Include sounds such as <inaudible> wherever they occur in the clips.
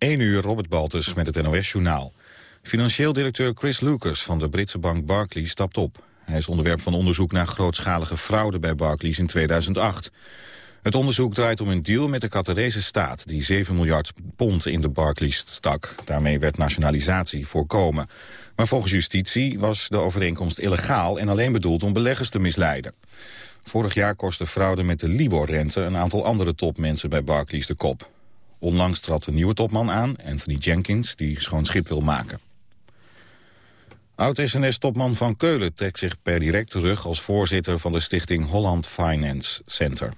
1 uur, Robert Baltus met het NOS-journaal. Financieel directeur Chris Lucas van de Britse bank Barclays stapt op. Hij is onderwerp van onderzoek naar grootschalige fraude bij Barclays in 2008. Het onderzoek draait om een deal met de Qatarese staat... die 7 miljard pond in de Barclays stak. Daarmee werd nationalisatie voorkomen. Maar volgens justitie was de overeenkomst illegaal... en alleen bedoeld om beleggers te misleiden. Vorig jaar kostte fraude met de Libor-rente... een aantal andere topmensen bij Barclays de kop. Onlangs trad een nieuwe topman aan, Anthony Jenkins, die schoon schip wil maken. Oud-SNS-topman Van Keulen trekt zich per direct terug... als voorzitter van de stichting Holland Finance Center.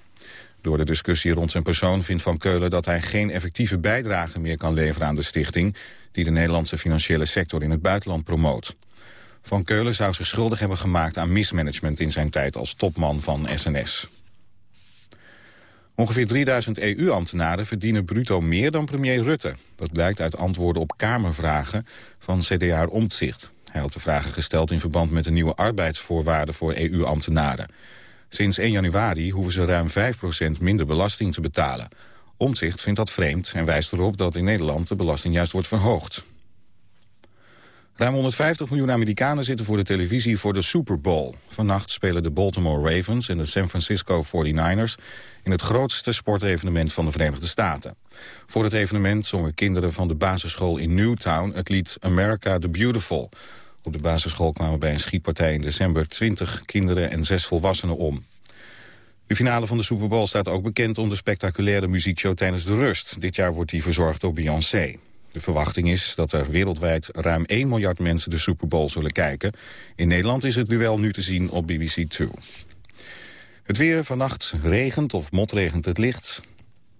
Door de discussie rond zijn persoon vindt Van Keulen... dat hij geen effectieve bijdrage meer kan leveren aan de stichting... die de Nederlandse financiële sector in het buitenland promoot. Van Keulen zou zich schuldig hebben gemaakt aan mismanagement... in zijn tijd als topman van SNS. Ongeveer 3000 EU-ambtenaren verdienen bruto meer dan premier Rutte. Dat blijkt uit antwoorden op Kamervragen van CDA Omtzigt. Hij had de vragen gesteld in verband met de nieuwe arbeidsvoorwaarden voor EU-ambtenaren. Sinds 1 januari hoeven ze ruim 5% minder belasting te betalen. Omtzigt vindt dat vreemd en wijst erop dat in Nederland de belasting juist wordt verhoogd. Ruim 150 miljoen Amerikanen zitten voor de televisie voor de Super Bowl. Vannacht spelen de Baltimore Ravens en de San Francisco 49ers... in het grootste sportevenement van de Verenigde Staten. Voor het evenement zongen kinderen van de basisschool in Newtown... het lied America the Beautiful. Op de basisschool kwamen bij een schietpartij in december 20 kinderen en 6 volwassenen om. De finale van de Super Bowl staat ook bekend om de spectaculaire muziekshow tijdens de rust. Dit jaar wordt die verzorgd door Beyoncé. De verwachting is dat er wereldwijd ruim 1 miljard mensen de Super Bowl zullen kijken. In Nederland is het duel nu te zien op BBC 2. Het weer vannacht regent of motregent het licht.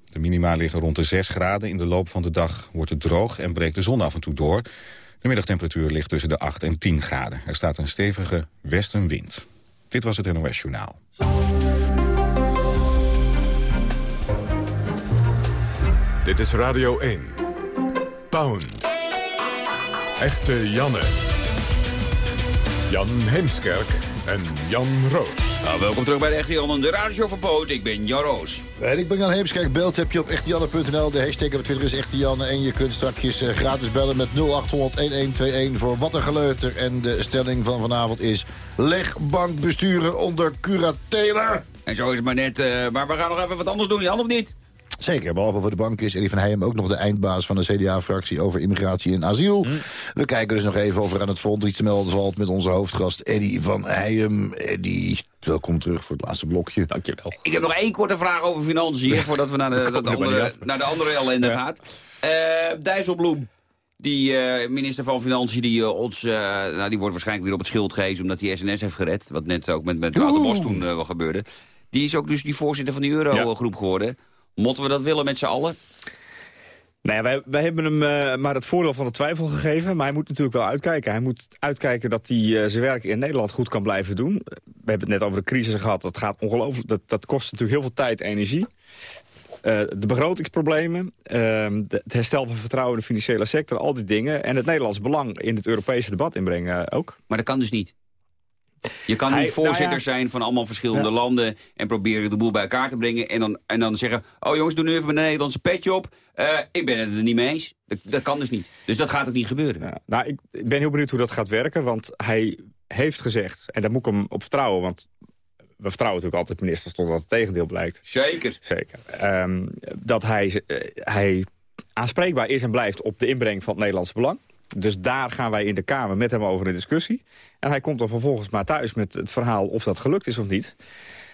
De minima liggen rond de 6 graden. In de loop van de dag wordt het droog en breekt de zon af en toe door. De middagtemperatuur ligt tussen de 8 en 10 graden. Er staat een stevige westenwind. Dit was het NOS Journaal. Dit is Radio 1. Pound. Echte Janne. Jan Heemskerk en Jan Roos. Nou, welkom terug bij de Echte Janne, de radioshow van Poot. Ik ben Jan Roos. En ik ben Jan Heemskerk. Belt heb je op echtejanne.nl. De hashtag op Twitter is Echte Janne. En je kunt straks eh, gratis bellen met 0800-1121 voor wat een geleuter. En de stelling van vanavond is... leg bankbesturen onder curatele. En zo is het maar net. eh, maar we gaan nog even wat anders doen, Jan, of niet? Zeker, behalve voor de bank is Eddie van Heijem ook nog de eindbaas van de CDA-fractie over immigratie en asiel. We kijken dus nog even of er aan het front iets te melden valt met onze hoofdgast Eddie van Heijem. Eddie, welkom terug voor het laatste blokje. Dankjewel. Ik heb nog één korte vraag over financiën... voordat we naar de, dat er andere, naar de andere ellende gaan. Eh Dijsselbloem, die eh, minister van Financiën... die, eh, ons, nou, die wordt waarschijnlijk weer op het schild gehezen... omdat hij SNS heeft gered. Wat net ook met, met Wouter Bos toen wel gebeurde. Die is ook dus die voorzitter van die Eurogroep geworden. Moeten we dat willen met z'n allen? Nou ja, wij, wij hebben hem eh, maar het voordeel van de twijfel gegeven. Maar hij moet natuurlijk wel uitkijken. Hij moet uitkijken dat hij eh, zijn werk in Nederland goed kan blijven doen. We hebben het net over de crisis gehad. Dat, gaat ongelooflijk, dat, dat kost natuurlijk heel veel tijd en energie. Eh, de begrotingsproblemen, ehm, de- het herstel van vertrouwen in de financiële sector, al die dingen. En het Nederlands belang in het Europese debat inbrengen ook. Maar dat kan dus niet. Je kan Hij- niet voorzitter nou ja. zijn van allemaal verschillende Ja. landen... en proberen de boel bij elkaar te brengen... en dan, en dan zeggen, oh jongens, doe nu even mijn Nederlandse petje op. Eh, ik ben het er niet mee eens. Dat, dat kan dus niet. Dus dat gaat ook niet gebeuren. Ja, nou, ik, ik ben heel benieuwd hoe dat gaat werken. Want hij heeft gezegd, en daar moet ik hem op vertrouwen... want we vertrouwen natuurlijk altijd ministers totdat het tegendeel blijkt. Zeker. Zeker. Ehm, dat hij, eh, hij aanspreekbaar is en blijft op de inbreng van het Nederlandse belang. Dus daar gaan wij in de Kamer met hem over in discussie. En hij komt dan vervolgens maar thuis met het verhaal of dat gelukt is of niet.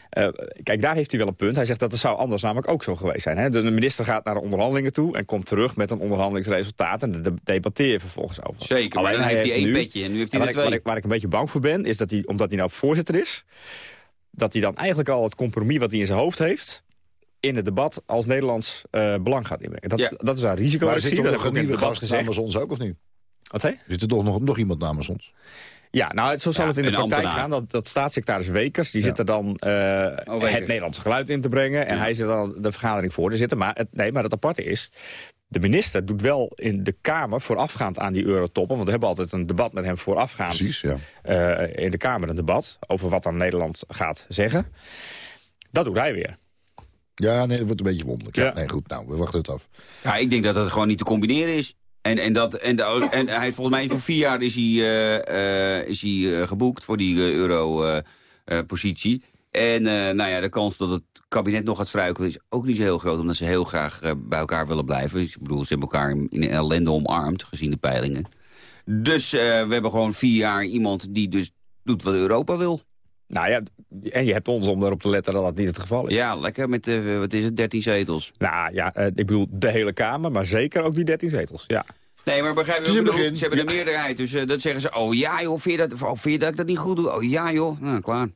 Eh, kijk, daar heeft hij wel een punt. Hij zegt dat het zou anders namelijk ook zo geweest zijn. Hè? De minister gaat naar de onderhandelingen toe en komt terug met een onderhandelingsresultaat. En daar debatteer je vervolgens over. Zeker, maar dan heeft hij één nu- petje en nu heeft hij er waar, ik, twee. waar, ik, waar ik een beetje bang voor ben, is dat hij, omdat hij nou voorzitter is... dat hij dan eigenlijk al het compromis wat hij in zijn hoofd heeft... in het debat als Nederlands eh, belang gaat inbrengen. Dat, Ja. dat is een risico. Maar er zit zie, toch dat nog een in nieuwe gast gezegd. namens ons ook, of niet? Wat zei je? Zit er toch nog, nog iemand namens ons? Ja, nou, zo zal Ja, het in de praktijk ambtenaar. gaan. Dat, dat staatssecretaris Wekers, die Ja. zit er dan eh, Wekers. het Nederlandse geluid in te brengen. En Ja. hij zit dan de vergadering voor te zitten. Maar het, nee, maar het aparte is, de minister doet wel in de Kamer voorafgaand aan die eurotoppen. Want we hebben altijd een debat met hem voorafgaand. Precies, ja. eh, in de Kamer een debat over wat dan Nederland gaat zeggen. Dat doet hij weer. Ja, nee, dat wordt een beetje wonderlijk. Ja. Ja. Nee, goed, nou, we wachten het af. Ja, ik denk dat dat gewoon niet te combineren is. En, en, dat, en, de- en hij, volgens mij voor vier jaar is hij, eh, eh, is hij eh, geboekt voor die euro-positie. en nou ja, de kans dat het kabinet nog gaat struikelen is ook niet zo heel groot. Omdat ze heel graag bij elkaar willen blijven. Dus, ik bedoel, ze hebben elkaar in, een ellende omarmd, gezien de peilingen. Dus we hebben gewoon vier jaar iemand die dus doet wat Europa wil. Nou ja, en je hebt ons om erop te letten dat dat niet het geval is. Ja, lekker met, eh, wat is het, 13 zetels. Nou ja, ik bedoel de hele Kamer, maar zeker ook die 13 zetels. Ja. Nee, maar begrijp je bedoel? begin. Ze hebben een meerderheid, dus eh, dat zeggen ze... oh ja joh, vind je, dat, oh, vind je dat ik dat niet goed doe? Oh ja joh, nou klaar.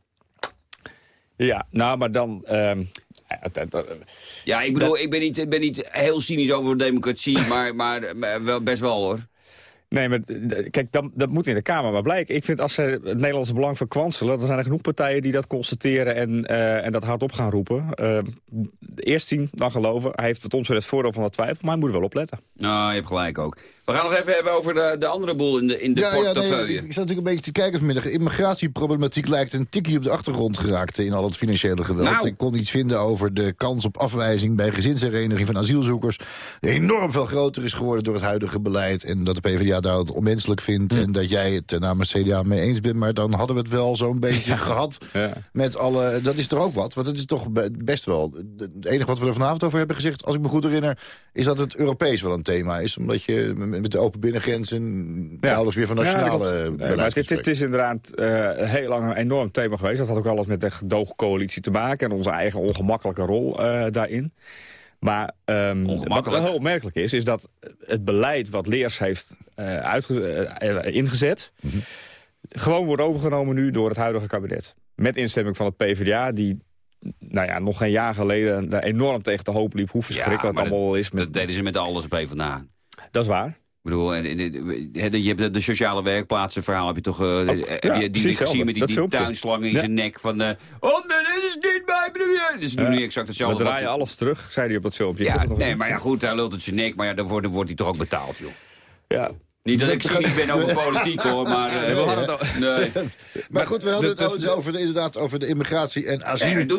ja, nou maar dan... ehm, ja, dat- dat- Ja, ik bedoel, ik ben niet, ik ben niet heel cynisch over democratie, <laughs> maar, maar eh, wel, best wel hoor. Nee, maar eh, kijk, dat, dat moet in de Kamer maar blijken. Ik vind als ze het Nederlandse belang verkwanselen... dan zijn er genoeg partijen die dat constateren en, eh, en dat hardop gaan roepen. Eh, eerst zien, dan geloven. Hij heeft wat ons betreft het voordeel van de twijfel, maar hij moet er wel opletten. Nou, je hebt gelijk ook. We gaan nog even hebben over de, de andere boel in de, in de ja, ja, portefeuille. nee, ik zat natuurlijk een beetje te kijken vanmiddag. Immigratieproblematiek lijkt een tikje op de achtergrond geraakt in al het financiële geweld. Nou. Ik kon iets vinden over de kans op afwijzing bij gezinshereniging van asielzoekers. Enorm veel groter is geworden door het huidige beleid. En dat de PvdA daar het onmenselijk vindt. En dat jij het namens CDA mee eens bent. Maar dan hadden we het wel zo'n beetje gehad Ja. met alle... Dat is toch ook wat? Want het is toch be- best wel... Het enige wat we er vanavond over hebben gezegd, als ik me goed herinner... is dat het Europees wel een thema is. Omdat je met de open binnengrenzen... nauwelijks meer van Ja, nationale. Nee, beleid maar het, is- het is inderdaad eh, heel lang een enorm thema geweest. Dat had ook alles met de gedoogcoalitie te maken... en onze eigen ongemakkelijke rol eh, daarin. Maar ehm, wat wel heel opmerkelijk is... is dat het beleid wat Leers heeft uitge- eh, ingezet... gewoon wordt overgenomen nu door het huidige kabinet. Met instemming van het PvdA... die nou ja, nog geen jaar geleden daar enorm tegen de hoop liep... hoe verschrikkelijk het allemaal is. Met, Dat deden ze met alles op PvdA. dat is waar. Ik bedoel, en- je hebt de, sociale werkplaatsen verhaal heb je toch... eh, heb ja, je die gezien met die, filmpje. tuinslang in Ja. zijn nek van... eh, oh nee, dit is niet bij me. Dus ze doen nu exact We hetzelfde. wat draaien alles terug, zei hij op dat filmpje. Ja, heb nee, maar ja goed, hij lult het zijn nek, maar ja, daarvoor wordt hij toch ook betaald, joh. Ja, Niet dat ik cynisch ben over politiek, hoor, maar... eh, we hadden het nee. <laughs> Maar goed, we hadden het dus- over de, inderdaad over de immigratie en Nee, dat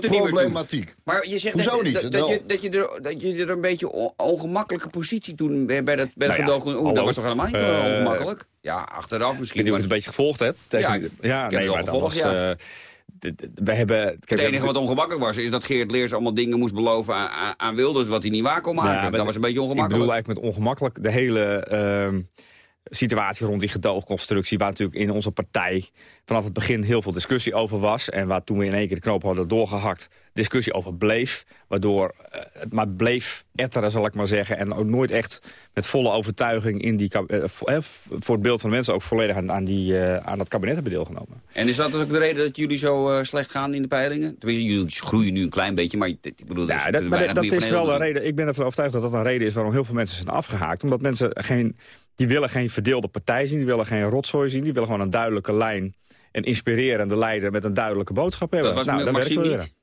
asielproblematiek. Maar je zegt Hoezo dat, niet? Dat, dat, je, dat, je er, dat je er een beetje on- ongemakkelijke positie toen bij dat, bij dat Nou ja, gedoog... Dat was toch helemaal niet Eh, ongemakkelijk? Ja, achteraf Ik misschien. niet of Maar je het een beetje gevolgd hebt. Ja, ik- ja ik heb nee, maar dat gevolgd, was... ja. eh, we hebben... Kijk, het enige wat ongemakkelijk was, is dat Geert Leers allemaal dingen moest beloven aan, aan- Wilders... wat hij niet waar kon maken. Ja, maar dat was een beetje Ik bedoel ongemakkelijk. eigenlijk met ongemakkelijk de hele ehm, situatie rond die gedoogconstructie... waar natuurlijk in onze partij vanaf het begin heel veel discussie over was... en waar toen we in één keer de knoop hadden doorgehakt... discussie over bleef, waardoor eh, het maar bleef etteren, zal ik maar zeggen... en ook nooit echt met volle overtuiging in die, eh, vo- voor het beeld van de mensen... ook volledig aan, aan, die, eh, aan dat kabinet hebben deelgenomen. En is dat ook de reden dat jullie zo slecht gaan in de peilingen? Tenminste, jullie groeien nu een klein beetje, maar ik bedoel... Ja, dat, dat van is wel de reden. Ik ben ervan overtuigd dat dat een reden is waarom heel veel mensen zijn afgehaakt. Omdat mensen geen, die willen geen verdeelde partij zien, die willen geen rotzooi zien, die willen gewoon een duidelijke lijn, een inspirerende leider met een duidelijke boodschap hebben. Dat was nou, nu daar Maxime we niet.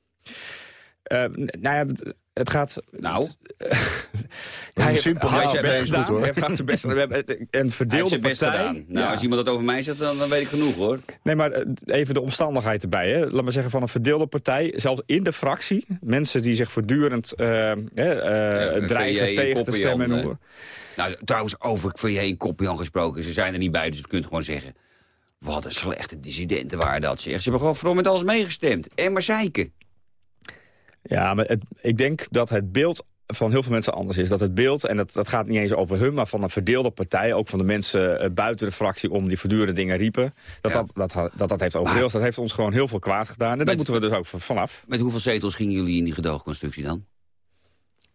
Eh, n- nou ja, het- gaat... Nou, <laughs> hij simpel hij heeft is zijn best goed, gedaan. hoor. Hij heeft gaat zijn best gedaan. We hebben een hij heeft verdeelde best partij. gedaan. Nou, Ja. als iemand dat over mij zegt, dan, dan weet ik genoeg, hoor. Nee, maar eh, even de omstandigheid erbij. Hè. Laat maar zeggen, van een verdeelde partij, zelfs in de fractie... mensen die zich voortdurend eh, eh, Ja, dreigen tegen te stemmen. En Nou, trouwens, over VJ Kopjan gesproken. Ze zijn er niet bij, dus je kunt gewoon zeggen... Wat een slechte dissidenten waren dat, zeg. Ze hebben gewoon vooral met alles meegestemd. En maar zeiken. Ja, maar het, ik denk dat het beeld van heel veel mensen anders is. Dat het beeld, en dat, dat gaat niet eens over hun... maar van een verdeelde partij, ook van de mensen eh, buiten de fractie... om die voortdurende dingen riepen, dat Ja. dat, dat, dat, dat heeft overheerst. Dat heeft ons gewoon heel veel kwaad gedaan. En daar Met- moeten we dus ook van- vanaf. Met hoeveel zetels gingen jullie in die gedoogconstructie dan?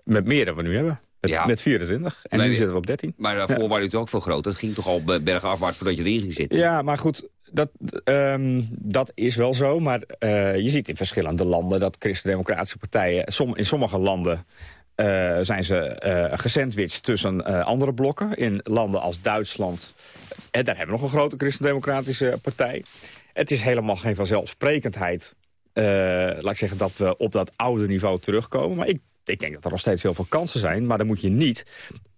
Met meer dan we nu hebben. Met, Ja. met 24. En Nee, nu zitten we op 13. Maar daarvoor waren jullie ook veel groter. Dat ging toch al be- bergafwaarts voordat je erin ging zitten? Ja, maar goed, dat, ehm, dat is wel zo. Maar eh, je ziet in verschillende landen dat christendemocratische partijen... Som, in sommige landen eh, zijn ze eh gesandwiched tussen andere blokken. In landen als Duitsland, en daar hebben we nog een grote christendemocratische partij. Het is helemaal geen vanzelfsprekendheid, laat ik zeggen, dat we op dat oude niveau terugkomen. Maar ik, ik denk dat er nog steeds heel veel kansen zijn. Maar dan moet je niet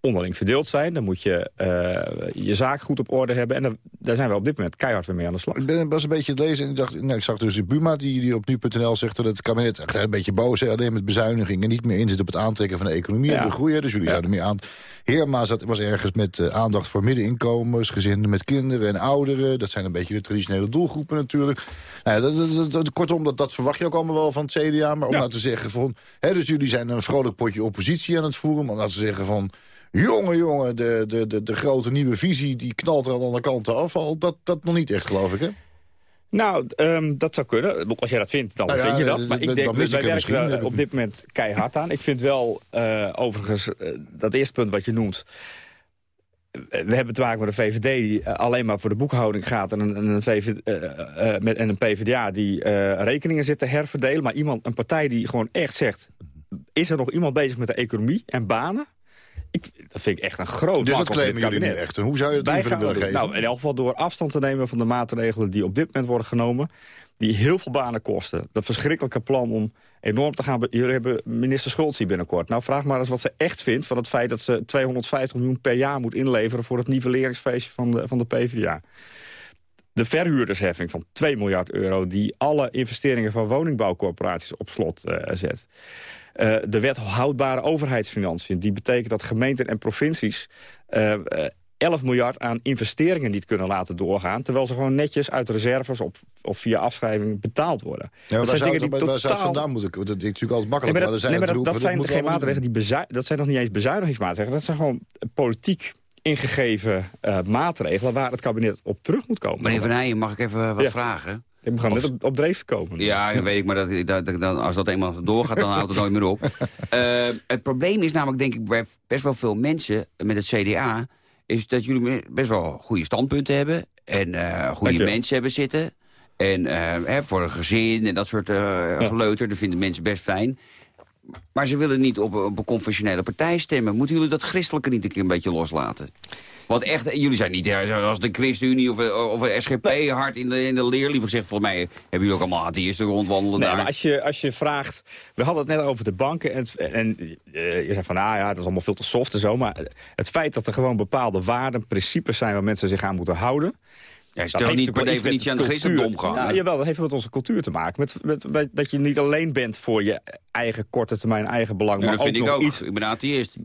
onderling verdeeld zijn. Dan moet je uh, je zaak goed op orde hebben. En dan, daar zijn we op dit moment keihard weer mee aan de slag. Ik ben, was een beetje te lezen en ik, dacht, nou, ik zag dus Buma die, die op nu.nl zegt... dat het kabinet echt een beetje boos is, alleen met bezuinigingen... niet meer inzet op het aantrekken van de economie en de groei. Dus jullie ja. zouden meer aan... Heerma zat, was ergens met uh, aandacht voor middeninkomens... gezinnen met kinderen en ouderen. Dat zijn een beetje de traditionele doelgroepen natuurlijk. Nou ja, dat, dat, dat, kortom, dat, dat verwacht je ook allemaal wel van het CDA. Maar om nou te zeggen van... Hè, dus jullie zijn een vrolijk potje oppositie aan het voeren... maar om nou te zeggen van... Jongen, jongen, de, de, de, de grote nieuwe visie die knalt er aan alle kanten af. Al, dat, dat nog niet echt, geloof ik, hè? Nou, um, dat zou kunnen. Als jij dat vindt, dan nou ja, vind je dat. Maar ik denk, wij werken er op dit moment keihard aan. Ik vind wel, uh, overigens, uh, dat eerste punt wat je noemt... We hebben te maken met een VVD die alleen maar voor de boekhouding gaat... en een, een, VVD, met, en een PvdA die rekeningen zit te herverdelen. Maar iemand, een partij die gewoon echt zegt... is er nog iemand bezig met de economie en banen? Ik, dat vind ik echt een groot Dus dat claimen jullie nu echt. En hoe zou je het invulling willen geven? Nou, in elk geval door afstand te nemen van de maatregelen die op dit moment worden genomen. Die heel veel banen kosten. Dat verschrikkelijke plan om enorm te gaan... Jullie hebben minister Schultz hier binnenkort. Nou, vraag maar eens wat ze echt vindt van het feit dat ze 250 miljoen per jaar moet inleveren... voor het nivelleringsfeestje van de, van de PvdA. De verhuurdersheffing van 2 miljard euro... die alle investeringen van woningbouwcorporaties op slot uh, zet. Uh, de wet houdbare overheidsfinanciën. Die betekent dat gemeenten en provincies... Uh, 11 miljard aan investeringen niet kunnen laten doorgaan... terwijl ze gewoon netjes uit reserves op, of via afschrijving betaald worden. Ja, dat zijn dingen die totaal... waar zou het vandaan moeten Dat is natuurlijk altijd makkelijk. Nee, maar dat, maar dat, dat zijn geen maatregelen die dat zijn nog niet eens bezuinigingsmaatregelen. Dat zijn gewoon politiek ingegeven uh, maatregelen waar het kabinet op terug moet komen. Meneer Van Heijen, mag ik even wat ja. vragen? Ik begon net op, op dreef komen. Ja, dat weet ik, maar dat, dat, dat, als dat eenmaal doorgaat, dan houdt het nooit meer op. Uh, <laughs> het probleem is namelijk, denk ik, bij best wel veel mensen met het CDA... is dat jullie best wel goede standpunten hebben... en uh, goede mensen hebben zitten... En uh, hè, voor een gezin en dat soort ja. geleuter, dat vinden mensen best fijn. Maar ze willen niet op, op een conventionele partij stemmen. Moeten jullie dat christelijke niet een keer een beetje loslaten? Want echt, jullie zijn niet zoals de ChristenUnie of, of de SGP nee. hard in de, in de leer. Liever gezegd, volgens mij hebben jullie ook allemaal atheïsten rondwandelen nee, daar. Maar als je, als je vraagt, we hadden het net over de banken. En, en uh, je zegt van, nou ja, dat is allemaal veel te soft en zo. Maar het feit dat er gewoon bepaalde waarden, principes zijn... waar mensen zich aan moeten houden... Ja, is toch niet per definitie aan de christendom gaan? Ja, jawel, dat heeft met onze cultuur te maken. Met, met, met, dat je niet alleen bent voor je eigen korte termijn, eigen belang. Ja, maar dat vind ook ik ook. Iets... Ik ben atheïst.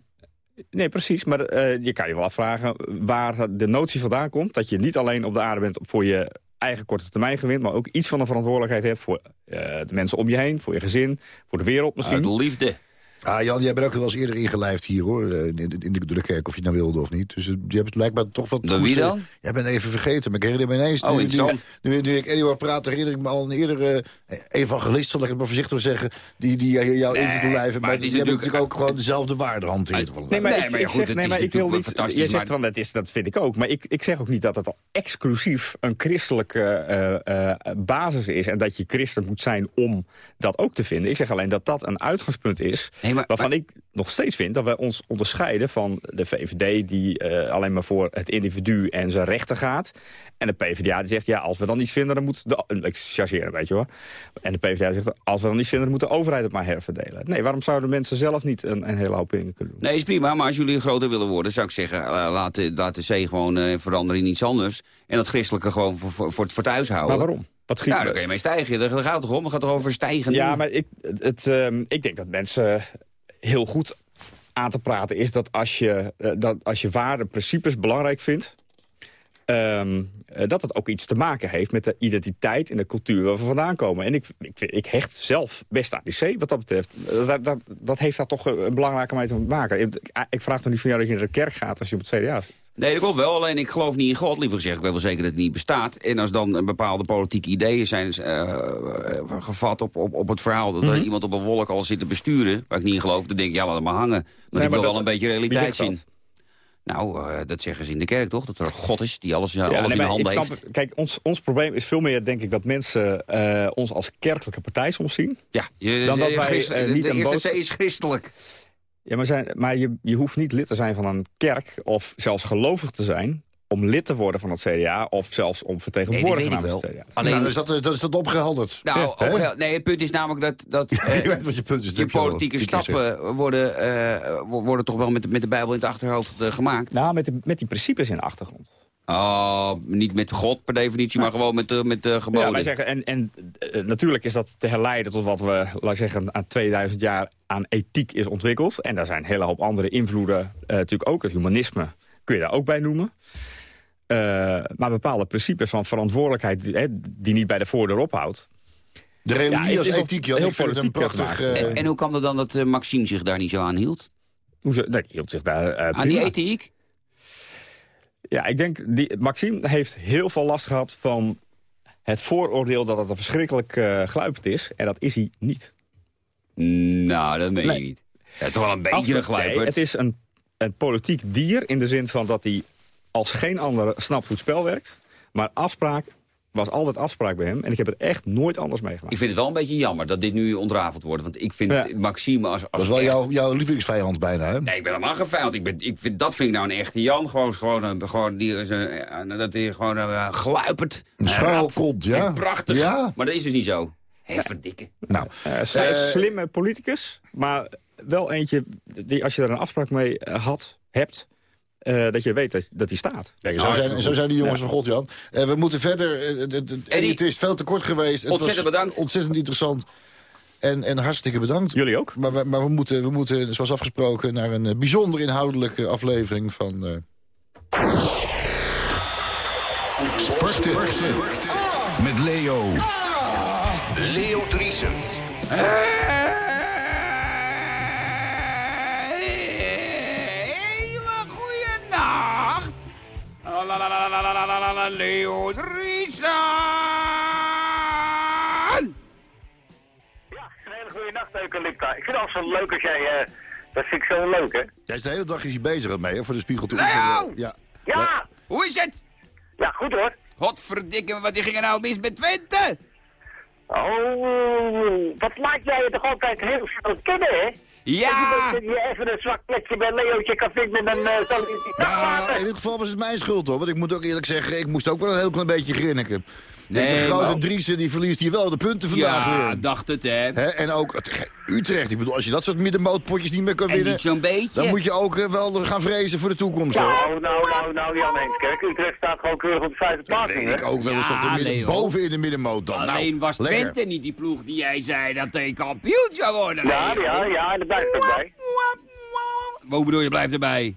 Nee, precies. Maar uh, je kan je wel afvragen waar de notie vandaan komt... dat je niet alleen op de aarde bent voor je eigen korte termijn gewin... maar ook iets van een verantwoordelijkheid hebt voor uh, de mensen om je heen... voor je gezin, voor de wereld misschien. Uit liefde. Ah, Jan, jij bent ook wel eens eerder ingelijfd hier, hoor. In de, in de, de kerk, of je nou wilde of niet. Dus je hebt blijkbaar toch wat... Door wie dan? Jij bent even vergeten, maar ik herinner me ineens... Oh, nu, interessant. Nu, nu, nu ik Eddie praat, herinner ik me al een eerdere uh, evangelist... zal ik het maar voorzichtig zeggen, die, die jou nee, in te blijven. Maar, maar die, die hebben natuurlijk ook gewoon dezelfde waarde hanteren. Nee, maar, nee, ik, maar ik goed, zeg, nee, maar ik wil niet... Je zegt van, dat, is, dat vind ik ook. Maar ik, ik zeg ook niet dat het al exclusief een christelijke uh, uh, basis is... en dat je christen moet zijn om dat ook te vinden. Ik zeg alleen dat dat een uitgangspunt is... Nee, maar, waarvan maar, ik nog steeds vind dat we ons onderscheiden van de VVD... die uh, alleen maar voor het individu en zijn rechten gaat. En de PvdA die zegt, ja, als we dan iets vinden, dan moet... De, ik chargeer een beetje hoor. En de PvdA zegt, als we dan iets vinden, dan moet de overheid het maar herverdelen. Nee, waarom zouden mensen zelf niet een, een hele hoop dingen kunnen doen? Nee, is prima, maar als jullie groter willen worden... zou ik zeggen, uh, laat, de, laat de zee gewoon uh, veranderen in iets anders. En dat christelijke gewoon voor, voor, voor, voor thuis houden. Maar waarom? Wat nou, dan kun je mee stijgen. Daar gaat het toch om? Het gaat toch over stijgen? Ja, maar ik, het, um, ik denk dat mensen heel goed aan te praten is dat als je, uh, dat als je waarden, principes belangrijk vindt... Um, uh, dat het ook iets te maken heeft met de identiteit en de cultuur waar we vandaan komen. En ik, ik, ik hecht zelf best aan die C wat dat betreft. Dat, dat, dat heeft daar toch een belangrijke mee te maken. Ik, ik vraag toch niet van jou dat je naar de kerk gaat als je op het CDA zit. Nee, dat klopt wel. Alleen ik geloof niet in God, liever gezegd. Ik weet wel zeker dat het niet bestaat. En als dan bepaalde politieke ideeën zijn uh, gevat op, op, op het verhaal... dat mm -hmm. er iemand op een wolk al zit te besturen, waar ik niet in geloof... dan denk ik, ja, laat het maar hangen. Maar nee, ik wil wel een beetje realiteit zien. Nou, uh, dat zeggen ze in de kerk toch? Dat er God is die alles, ja, alles nee, in de handen heeft. Kijk, ons, ons probleem is veel meer, denk ik, dat mensen uh, ons als kerkelijke partij soms zien. Ja, je, dan dat wij uh, niet de eerste C is christelijk. Ja, maar, zijn, maar je, je hoeft niet lid te zijn van een kerk of zelfs gelovig te zijn om lid te worden van het CDA... of zelfs om vertegenwoordiger Nee, namens het CDA. Alleen, Nou, is dat, eh, dat is dat opgehelderd. nou, nee, het punt is namelijk dat, dat <laughs> eh, Je weet wat je punt is. je je politieke stappen worden, eh, wo- worden toch wel met, de- met de Bijbel in het achterhoofd eh, gemaakt. Nou, met, de, met die principes in de achtergrond. Oh, niet met God per definitie, maar gewoon met, de- met de geboden. Ja, wij zeggen, en, en eh, natuurlijk is dat te herleiden tot wat we, laat zeggen, aan 2000 jaar aan ethiek is ontwikkeld. En daar zijn een hele hoop andere invloeden, eh, natuurlijk ook. Het humanisme kun je daar ook bij noemen. Eh, maar bepaalde principes van verantwoordelijkheid die, hè, die niet bij de voordeur ophoudt. De religie Ja, is- ethiek, Jan. heel Ik vind het een politiek prachtig... eh, en, en hoe kwam het dan dat eh, Maxime zich daar niet zo aan hield? Hoe ze, nee, hield zich daar Aan die ethiek? Ja, ik denk, die, Maxime heeft heel veel last gehad van het vooroordeel dat het een verschrikkelijk eh gluipend is. En dat is hij niet. Nou, dat meen Nee. je niet. Dat is toch wel een beetje Absoluut. een gluiperd. Nee, het is een, een politiek dier in de zin van dat hij als geen ander snapt hoe het spel werkt. Maar afspraak was altijd afspraak bij hem. En ik heb het echt nooit anders meegemaakt. Ik vind het wel een beetje jammer dat dit nu ontrafeld wordt. Want ik vind Ja. Maxime als... als dat is wel echt- jouw, jouw lievelingsvijand bijna, hè? Nee, ik ben helemaal geen vijand. Ik ben, ik vind, dat vind ik nou een echte Jan. Gewoon, gewoon, een- gewoon die is eh, dat hij gewoon uh, gluipert. Een schuilkont, ik ja. prachtig. Ja. Maar dat is dus niet zo. Hé, verdikke. Nou, Eh, zij is Eh, slimme politicus, maar wel eentje die als je er een afspraak mee eh, had, hebt, eh, dat je weet dat, dat die staat. Kijk, zo, zijn, zo zijn die jongens van God, Jan. Eh, we moeten verder. eh, het- Eddie, is veel te kort geweest. Het ontzettend was bedankt. Ontzettend interessant. En, en hartstikke bedankt. Jullie ook? Maar, we, maar we, moeten, we moeten, zoals afgesproken, naar een bijzonder inhoudelijke aflevering van... eh, Sporten. Met Leo. Leo Driesen. Hele Leo Driesen. Ja, een hele goede nacht, Eucalypta. Ik vind het altijd zo leuk als jij... eh, dat vind ik zo leuk, hè? Jij is de hele dag is bezig mee, hè, voor de spiegel Leo! oefenen. Ja. Ja! Hoe is het? Ja, goed hoor. Godverdikke, wat die ging er nou mis met Twente? Oh, wat laat jij je toch altijd heel snel kennen, hè? Ja! Dat je, dat je even een zwak plekje bij Leootje kan vinden en dan uh, zal dag Ja, laten. in dit geval was het mijn schuld hoor. Want ik moet ook eerlijk zeggen, ik moest ook wel een heel klein beetje grinniken. Nee, de grote maar- Driessen die verliest hier wel de punten vandaag Ja, weer. dacht het, hè. Hè, en ook Utrecht. Ik bedoel, als je dat soort middenmootpotjes niet meer kan En winnen... niet zo'n beetje. dan moet je ook eh, wel gaan vrezen voor de toekomst. hoor. Nou, nou, nou, nou, Jan Heemskerk. Utrecht staat gewoon keurig op de vijfde plaats hè? ik ook wel eens Ja, op de midden, boven in de middenmoot dan. Alleen nou, was lekker. Twente niet die ploeg die jij zei dat hij kampioen zou worden. Ja, Leo. ja, ja, daar blijft het bij. Hoe bedoel je, blijft erbij?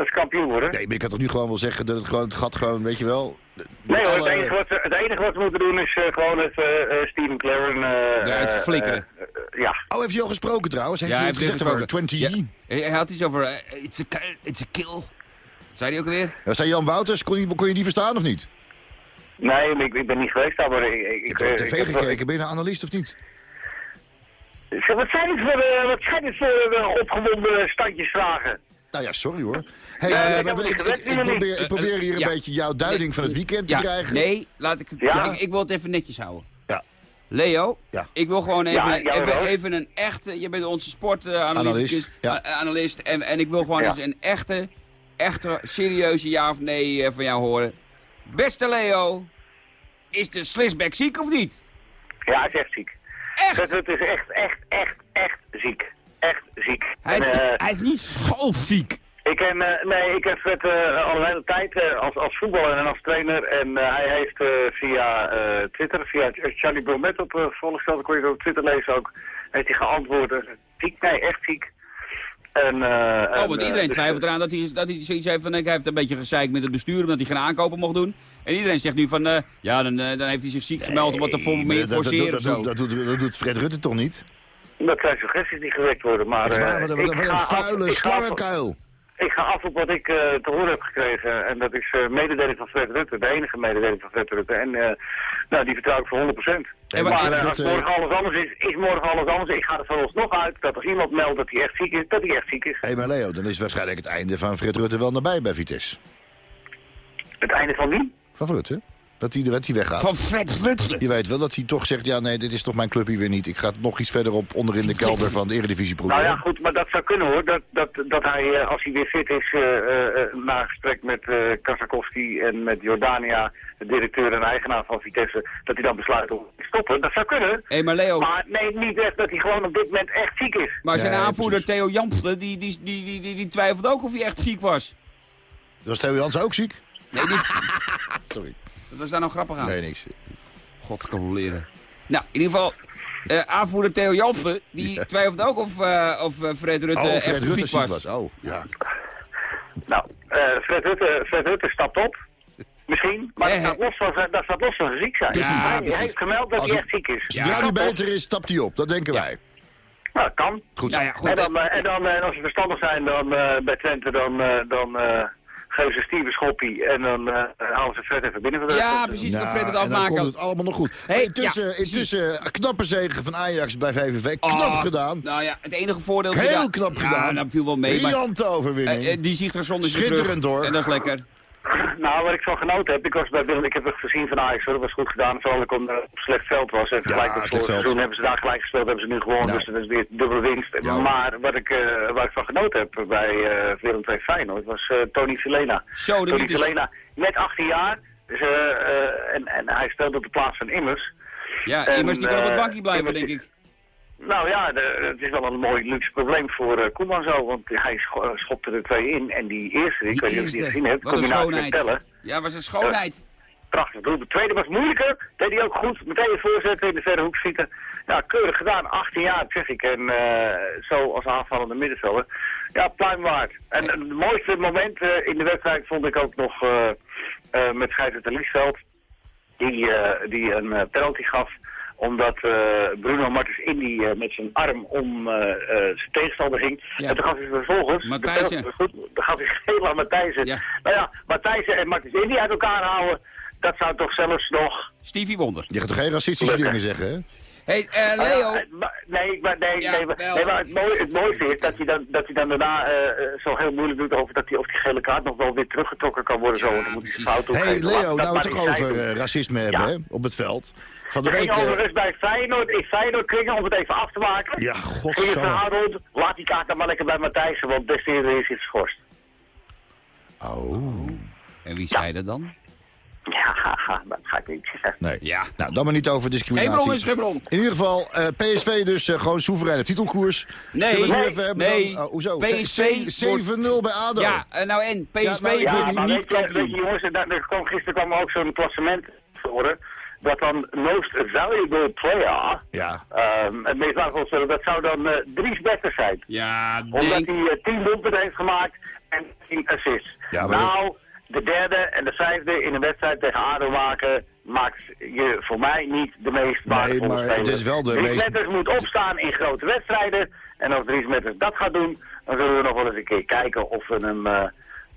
Dat is kampioen worden. Nee, maar ik had toch nu gewoon wel zeggen dat het, gewoon, het gat gewoon, weet je wel... Nee hoor, het alle- enige wat, het enige wat ze moeten doen is eh, gewoon even eh, Steven Claren... eh, Eruit flikkeren. ja. Oh, heeft hij al gesproken trouwens? Heeft Ja, hij heeft gezegd over gesproken. 20? Ja. Hij had iets over, it's, a, it's a kill. Zei hij ook alweer? Ja, zei Jan Wouters, kon je, kon je die verstaan of niet? Nee, ik, ik ben niet geweest daar, maar ik... ik, Je ik, hebt op eh, tv ik heb- gekeken, ben je een analist of niet? Wat zijn het voor, wat zijn het voor opgewonden standjesvragen? Nou ja, sorry hoor. Hey, eh, ik probeer, ik probeer hier een Ja. beetje jouw duiding Nee. van het weekend te Ja, krijgen. nee, laat ik, ik, ik wil het even netjes houden. Ja. Leo, Ja. ik wil gewoon even, Ja, ja, even, even een echte... Je bent onze sportanalyticus. Analist, ja. analist. En, en ik wil gewoon Ja. eens een echte, echte, serieuze ja of nee eh, van jou horen. Beste Leo, is de Slisback ziek of niet? Ja, hij is echt ziek. Echt? Dat, het is echt, echt, echt, echt ziek. Echt ziek. Hij En, heeft, eh, hij heeft niet schoolziek. Ik ken, eh, nee, ik heb het eh, al een hele tijd eh, als, als voetballer en als trainer. En eh, hij heeft eh, via eh, Twitter, via Charlie Bromet op uh, dat kon je op Twitter lezen ook, heeft hij geantwoord. ziek, nee, echt ziek. En, eh, Oh, want iedereen dus, twijfelt eraan dat hij, dat hij zoiets heeft van... ik hij heeft een beetje gezeik met het bestuur omdat hij geen aankopen mocht doen. En iedereen zegt nu van... eh, ja, dan, dan heeft hij zich ziek gemeld om wat te meer dat, dat, forceren dat, of zo. doet, dat, doet, dat doet Fred Rutte toch niet? Dat zijn suggesties die gewekt worden, maar... Waar, eh, wat, een- wat, ik wat ga een af- vuile slangenkuil. Ik ga af op wat ik eh, te horen heb gekregen. En dat is eh mededeling van Fred Rutte. De enige mededeling van Fred Rutte. En eh, nou, die vertrouw ik voor 100%. En maar als morgen alles anders is, is morgen alles anders. Ik ga er vooralsnog uit dat als iemand meldt dat hij echt ziek is, dat hij echt ziek is. Hé, maar Leo, dan is waarschijnlijk het einde van Fred Rutte wel nabij bij Vitesse. Het einde van wie? Van Rutte? Dat hij, dat hij weggaat. Van Fred Rutte. Je weet wel dat hij toch zegt, ja nee, dit is toch mijn club hier weer niet. Ik ga het nog iets verderop onderin de kelder van de Eredivisie Nou proberen. ja, goed, maar dat zou kunnen hoor. Dat, dat, dat hij, eh, als hij weer fit is, eh, eh, eh, na een gesprek met eh Kazakowski en met Jordania, de directeur en eigenaar van Vitesse, dat hij dan besluit om te stoppen. Dat zou kunnen. Hé, maar Leo, Maar nee, niet echt dat hij gewoon op dit moment echt ziek is. maar zijn aanvoerder precies. Theo Jansen, die, die, die, die, die, die twijfelde ook of hij echt ziek was. Was Theo Jansen ook ziek? Nee, die, <laughs> Sorry. Wat was daar nou grappig aan? Nee, niks. God kan leren. Nou, in ieder geval, eh, aanvoerder Theo Jansen, die twijfelde ook of, eh, of eh, Fred Rutte Oh, echt Fred Rutte ziek was. was. Oh, ja. Nou, eh, Fred, Rutte, Fred Rutte stapt op. Misschien, maar Ja, dat, ja. staat los van, zijn- dat staat los van zijn ziek zijn. Precies. hij, Ja, hij precies. heeft gemeld dat Als hij echt ziek is. Zodra hij beter is, stapt hij op. Dat denken wij. Nou, dat kan. Goed. Nou ja, goed. En dan, en dan als ze verstandig zijn dan, eh, bij Twente, dan, eh, dan eh, geven ze Steven Schoppie en dan eh, halen ze Fred even binnen. Voor de Ja, rest. precies, Ja, kan Fred het en dan afmaken. komt het allemaal nog goed. Hey, intussen, ja, precies. intussen knappe zegen van Ajax bij VVV. Knap Oh, gedaan. Nou ja, het enige voordeel... Heel ja, knap ja, gedaan. dat viel wel mee, maar... Briljante overwinning. eh, eh, die ziet er zonder. Schitterend, hoor. En dat is lekker. Nou, wat ik van genoten heb, ik was bij Willem, ik heb het gezien van Ajax, hoor, dat was goed gedaan. Vooral ook omdat het op slecht veld was. En vergelijk met het seizoen hebben ze daar gelijk gespeeld, hebben ze nu gewonnen. Dus dat is weer dubbele winst. Ja. Maar wat ik, eh, waar ik van genoten heb bij eh Willem II Feyenoord, was eh, Tony Filena. Zo, de Tony. Filena, net 18 jaar. Dus, en, en hij speelde op de plaats van Immers. Ja, En, immers die kan op het bankje blijven, Immers denk ik. Nou ja, de- het is wel een mooi luxe probleem voor eh Koeman zo, want hij scho- eh, schopte er twee in. En die eerste, ik Die weet niet of je die gezien hebt, combinatie met schoonheid. tellen. Ja, was een schoonheid. Prachtig doel. De tweede was moeilijker, deed hij ook goed. Meteen voorzetten in de verre hoek schieten. Ja, keurig gedaan. 18 jaar, zeg ik. En eh, zo als aanvallende middenvelder. Ja, pluim waard. En het mooiste moment eh, in de wedstrijd vond ik ook nog eh, eh, met scheidsrechter Liesveld. Die, eh, die een eh, penalty gaf omdat eh, Bruno Martens Indy eh, met zijn arm om eh, eh, zijn tegenstander ging. Ja. En toen gaf hij vervolgens... Goed, dan gaf hij <laughs> geel aan Matthijsen. Ja. Nou ja, Matthijsen en Martens Indy uit elkaar houden, dat zou toch zelfs nog... Stevie Wonder. Je gaat toch geen racistische dingen zeggen, hè? hey, eh, Ah, Leo. nee, maar, nee, Ja, nee, maar, nee, maar het, mooie, het mooiste is dat hij dan, dat hij dan daarna zo heel moeilijk doet over dat hij, of die gele kaart nog wel weer teruggetrokken kan worden. zo, want dan moet hij fout hey, Leo, nou we het toch over doen. eh, racisme hebben, Ja. hè? Op het veld. Van de week... ging eh, overigens bij Feyenoord, in Feyenoord kringen, om het even af te maken. ja, rond, laat die kaart dan maar lekker bij Matthijsen, want eerder is geschorst. Oh, En wie zei dat dan? Ja, haha, dat ga ik niet zeggen. nee. Ja. Nou, dan maar niet over Geen discriminatie. bron is geen bron. In ieder geval, eh, PSV dus eh, gewoon soevereine titelkoers. Nee, nee, nee. dan? Oh, hoezo? PSV Z- 7-0 bij ADO. Ja, nou en, PSV Ja, nou, ja, wordt Ja, maar niet kampioen. jongens, er, er kwam, gisteren kwam ook zo'n klassement voor, dat dan most valuable player, Ja. ehm het meest waardevolle speler, dat zou dan eh Dries Better zijn. Ja, Omdat denk... hij eh, 10 doelpunten heeft gemaakt en 10 assists. Ja, maar nou, de derde en de vijfde in een wedstrijd tegen ADO maken, maakt je voor mij niet de meest waardevolle maar speler. het is wel de Dries meest- moet opstaan in grote wedstrijden. En als Dries Metters dat gaat doen, dan zullen we nog wel eens een keer kijken of we hem eh,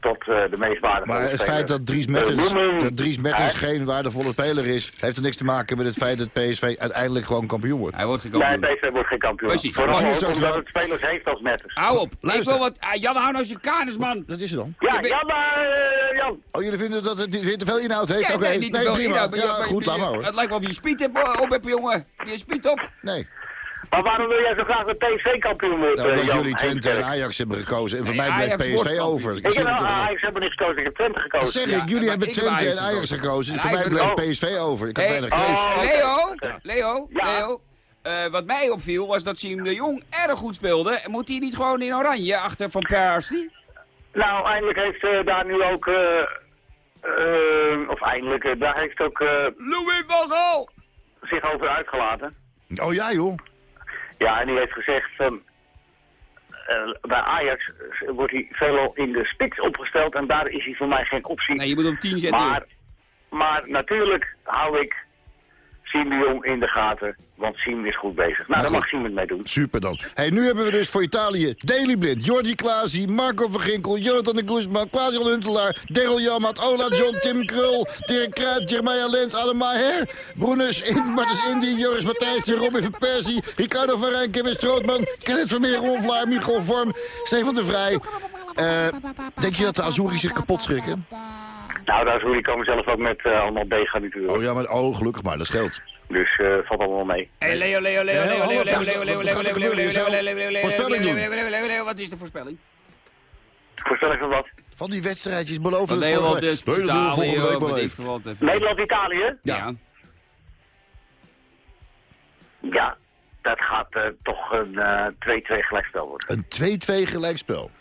tot eh, de meest waardevolle Maar het feit dat Dries Mertens, dat Dries Mertens geen waardevolle speler is... heeft er niks te maken met het feit dat PSV uiteindelijk gewoon kampioen wordt. Hij wordt Nee, kampioen. PSV wordt geen kampioen. Precies. Vooral omdat wel- het spelers heeft als Metters. Hou op. Ik wil wat... Ah, Jan, hou nou zijn kanus, man. Dat is er dan. Ja, Je Jan, eh, Jan. Oh, jullie vinden dat het te veel inhoud heeft? Nee, niet te veel prima. inhoud, maar je- ja, maar goed, je- laat maar hoor. Het lijkt wel of je speed hebt, eh, op hebt, jongen. Je speed op. Nee. Maar waarom wil jij zo graag dat PSV kampioen wordt, Nou, omdat jullie Twente en? Ajax hebben gekozen. En voor Nee, mij bleef wordt PSV over. Ik zit heb. Ajax hebben niks gekozen, ik heb Twente Dat gekozen. zeg Ja, ik. Jullie hebben ik heb Twente en Ajax gekozen. gekozen. En Voor mij bleef heeft- PSV over. Ik had Hey, weinig keus. Oh, Leo. Leo, Ja. Leo. eh, wat mij opviel was dat Siem de Jong erg goed speelde. Moet hij niet gewoon in oranje achter Van Persie? Nou, eindelijk heeft eh, daar nu ook, eh, of eindelijk, daar heeft ook eh, Louis van Gaal! zich over uitgelaten. Oh ja, joh. Ja, en die heeft gezegd van, eh, bij Ajax wordt hij veelal in de spits opgesteld en daar is hij voor mij geen optie. Nee, je moet op 10 zetten. maar, maar natuurlijk hou ik Jong in de gaten, want Siem is goed bezig. Nou, daar mag Siem het mee doen. Super dan. Hey, nu hebben we dus voor Italië Daily Blind, Jordi Klaasie, Marco van Ginkel, Jonathan de Guzman, Klaas-Jan Huntelaar, Daryl Janmaat, Ola John, Tim Krul, Dirk Kruijt, Jeremiah Lens, Adam Maher, Broenus, In, Martens Indy, Joris Matthijssen, Robin van Persie, Ricardo van Rijn, Kevin Strootman, Kenneth Vermeer, Ron Vlaar, Michael Vorm, Stefan de Vrij. Eh, denk je dat de Azouri zich kapot schrikken? Nou, daar is Rudy komen zelf ook met eh, allemaal B-garnituren. Oh ja, maar oh, gelukkig maar, dat scheelt. Dus eh valt allemaal mee. Hey Leo, Leo, Leo, Leo, Leo, Leo, wat- Leo, Leo, Leo, er Leo, Leo? Leo, Leo, Leo, Leo, Leo, Leo. Leo, Leo, Leo, Leo, Leo, Wat is de voorspelling? Voorspelling van wat? Van die wedstrijdjes beloven we Nederland verwant even. Nederland-Italië? Ja. Ja, dat gaat eh, toch een eh 2-2 gelijkspel worden. Een 2-2 gelijkspel.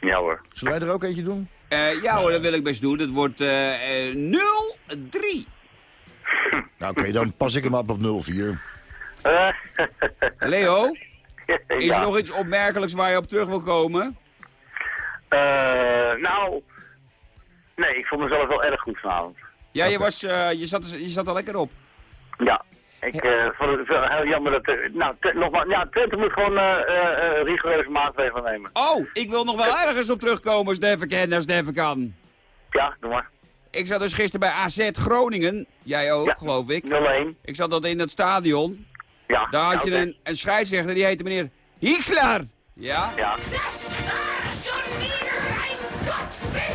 Ja hoor. Zullen wij er ook eentje doen? Eh, ja hoor, dat wil ik best doen. Het wordt eh, eh, 0-3. Nou oké, dan pas ik hem op op 0-4. Eh, Leo, <laughs> is ja. er nog iets opmerkelijks waar je op terug wil komen? Eh, nou, nee, ik vond mezelf wel erg goed vanavond. Ja, je, was, eh, je, zat, je zat er lekker op. Ja, ik eh, vond het wel heel jammer dat... nou, nogmaals, ja, Twente moet gewoon eh eh, eh, rigoureuze maatregelen nemen. Oh, ik wil nog wel ergens op terugkomen als het even kan, als het even kan. Ja, doe maar. Ik zat dus gisteren bij AZ Groningen. Jij ook, Ja. geloof ik. 0-1. Ik zat dat in het stadion. Ja. Daar had ja, je een, een scheidsrechter, die heette meneer Hichler. Ja? Ja,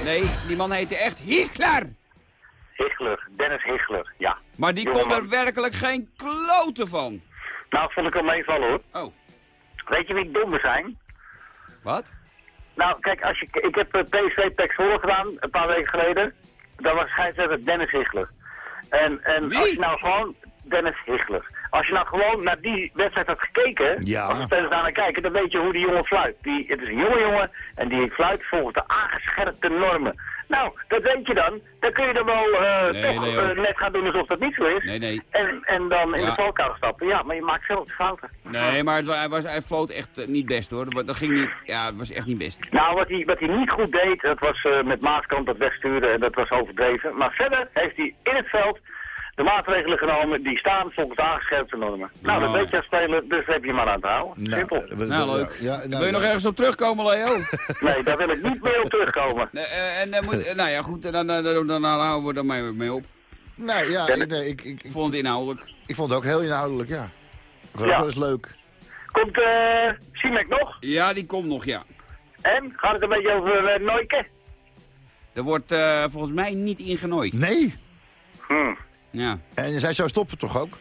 Nee, die man heette echt Hichler. Hichler. Dennis Hichler, ja. Maar die kon er werkelijk geen kloten van. Nou, vond ik wel meevallen hoor. Oh, Weet je wie dommer zijn? wat? Nou, kijk, als je, ik heb eh, PSV Pek Zwolle gedaan, een paar weken geleden. Daar was scheidsrechter Dennis Hichler. En, en Wie? als je nou gewoon... Dennis Hichler. Als je nou gewoon naar die wedstrijd had gekeken, Ja. als spelers daar naar kijken, dan weet je hoe die jongen fluit. Die, het is een jonge jongen en die fluit volgens de aangescherpte normen. Nou, dat weet je dan. Dan kun je dan wel eh, Nee, toch eh, net gaan doen alsof dat niet zo is. Nee, nee. En, en dan in Ja. de valkuil stappen. Ja, maar je maakt zelf de fouten. Nee, maar het, hij, was, hij floot echt eh, niet best hoor. Dat, ging niet, ja, het was echt niet best. Nou, wat hij, wat hij niet goed deed, dat was eh, met Maaskant dat wegsturen en dat was overdreven. Maar verder heeft hij in het veld de maatregelen genomen die staan volgens de aangescherpte normen. Nou, dat Nou. weet je als speler, dus heb je maar aan het houden. Simpel. eh, we- Nou, leuk. Ja, nou, Wil je nog ergens op terugkomen, Leo? <laughs> Nee, daar wil ik niet meer op terugkomen. Nee, eh, en, eh, moet, nou ja, goed, dan, dan, dan, dan houden we er mee, mee op. Nou ja, nee, ik, ik, Ik ik, vond het inhoudelijk. ik vond het ook heel inhoudelijk, ja. Dat was Ja. eens leuk. Komt eh Simek nog? Ja, die komt nog, ja. En? Gaat het een beetje over uh, Noiken? Er wordt eh, volgens mij niet ingenooid. Nee. Hm. Ja. En zij zou stoppen toch ook?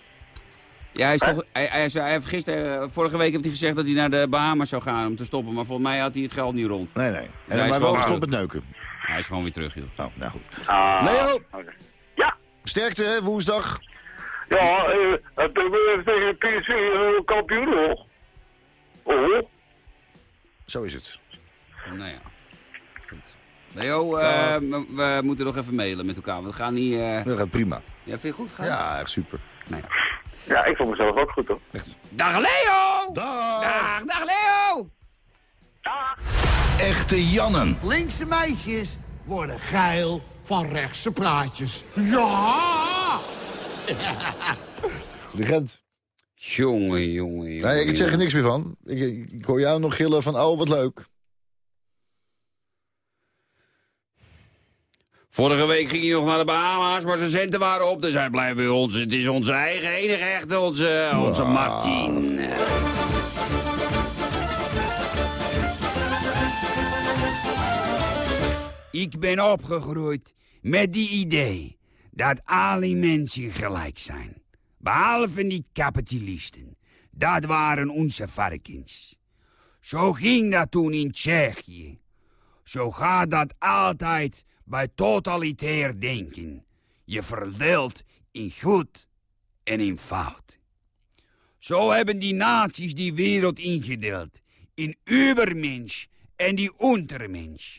Ja, hij, is toch, hij, hij, zei- hij heeft gisteren, eh, vorige week heeft hij gezegd dat hij naar de Bahamas zou gaan om te stoppen. Maar volgens mij had hij het geld niet rond. Nee, nee. En hij is maar wel gewoon gestopt met neuken. Hij is gewoon weer terug, joh. Oh, nou goed. Ah, Leo, oké. Ja, sterkte hè, woensdag. ja, eh, het is tegen PSV eh, kampioen nog. Oh, Zo is het. Nou ja. Leo, eh, we, we moeten nog even mailen met elkaar. We gaan niet... eh, Dat gaat prima. Ja, vind je goed gaan? Ja, echt super. Nou ja. ja, ik vond mezelf ook goed hoor. Echt. Dag Leo! Dag! Dag, dag Leo! Echte Jannen. Linkse meisjes worden geil van rechtse praatjes. Ja! <laughs> Legend. Jongen, jongen, jongen. Nee, ik zeg er niks meer van. Ik hoor jou nog gillen van, oh, wat leuk. Vorige week ging hij nog naar de Bahama's, maar zijn centen waren op. Dus hij blijft bij ons. Het is onze eigen enige echte, onze, onze Martin. Ik ben opgegroeid met die idee dat alle mensen gelijk zijn. Behalve die kapitalisten. Dat waren onze varkens. Zo ging dat toen in Tsjechië. Zo gaat dat altijd bij totalitair denken. Je verdeelt in goed en in fout. Zo hebben die naties die wereld ingedeeld in Übermensch en die Untermensch.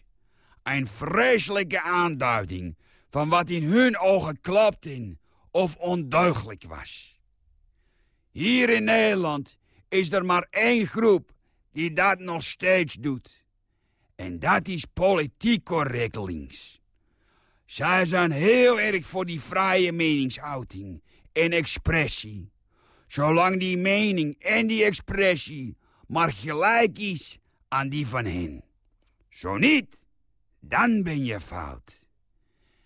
Een vreselijke aanduiding van wat in hun ogen klopte of ondeugelijk was. Hier in Nederland is er maar één groep die dat nog steeds doet. En dat is politiek correct links. Zij zijn heel erg voor die vrije meningsuiting en expressie. Zolang die mening en die expressie maar gelijk is aan die van hen. Zo niet, dan ben je fout.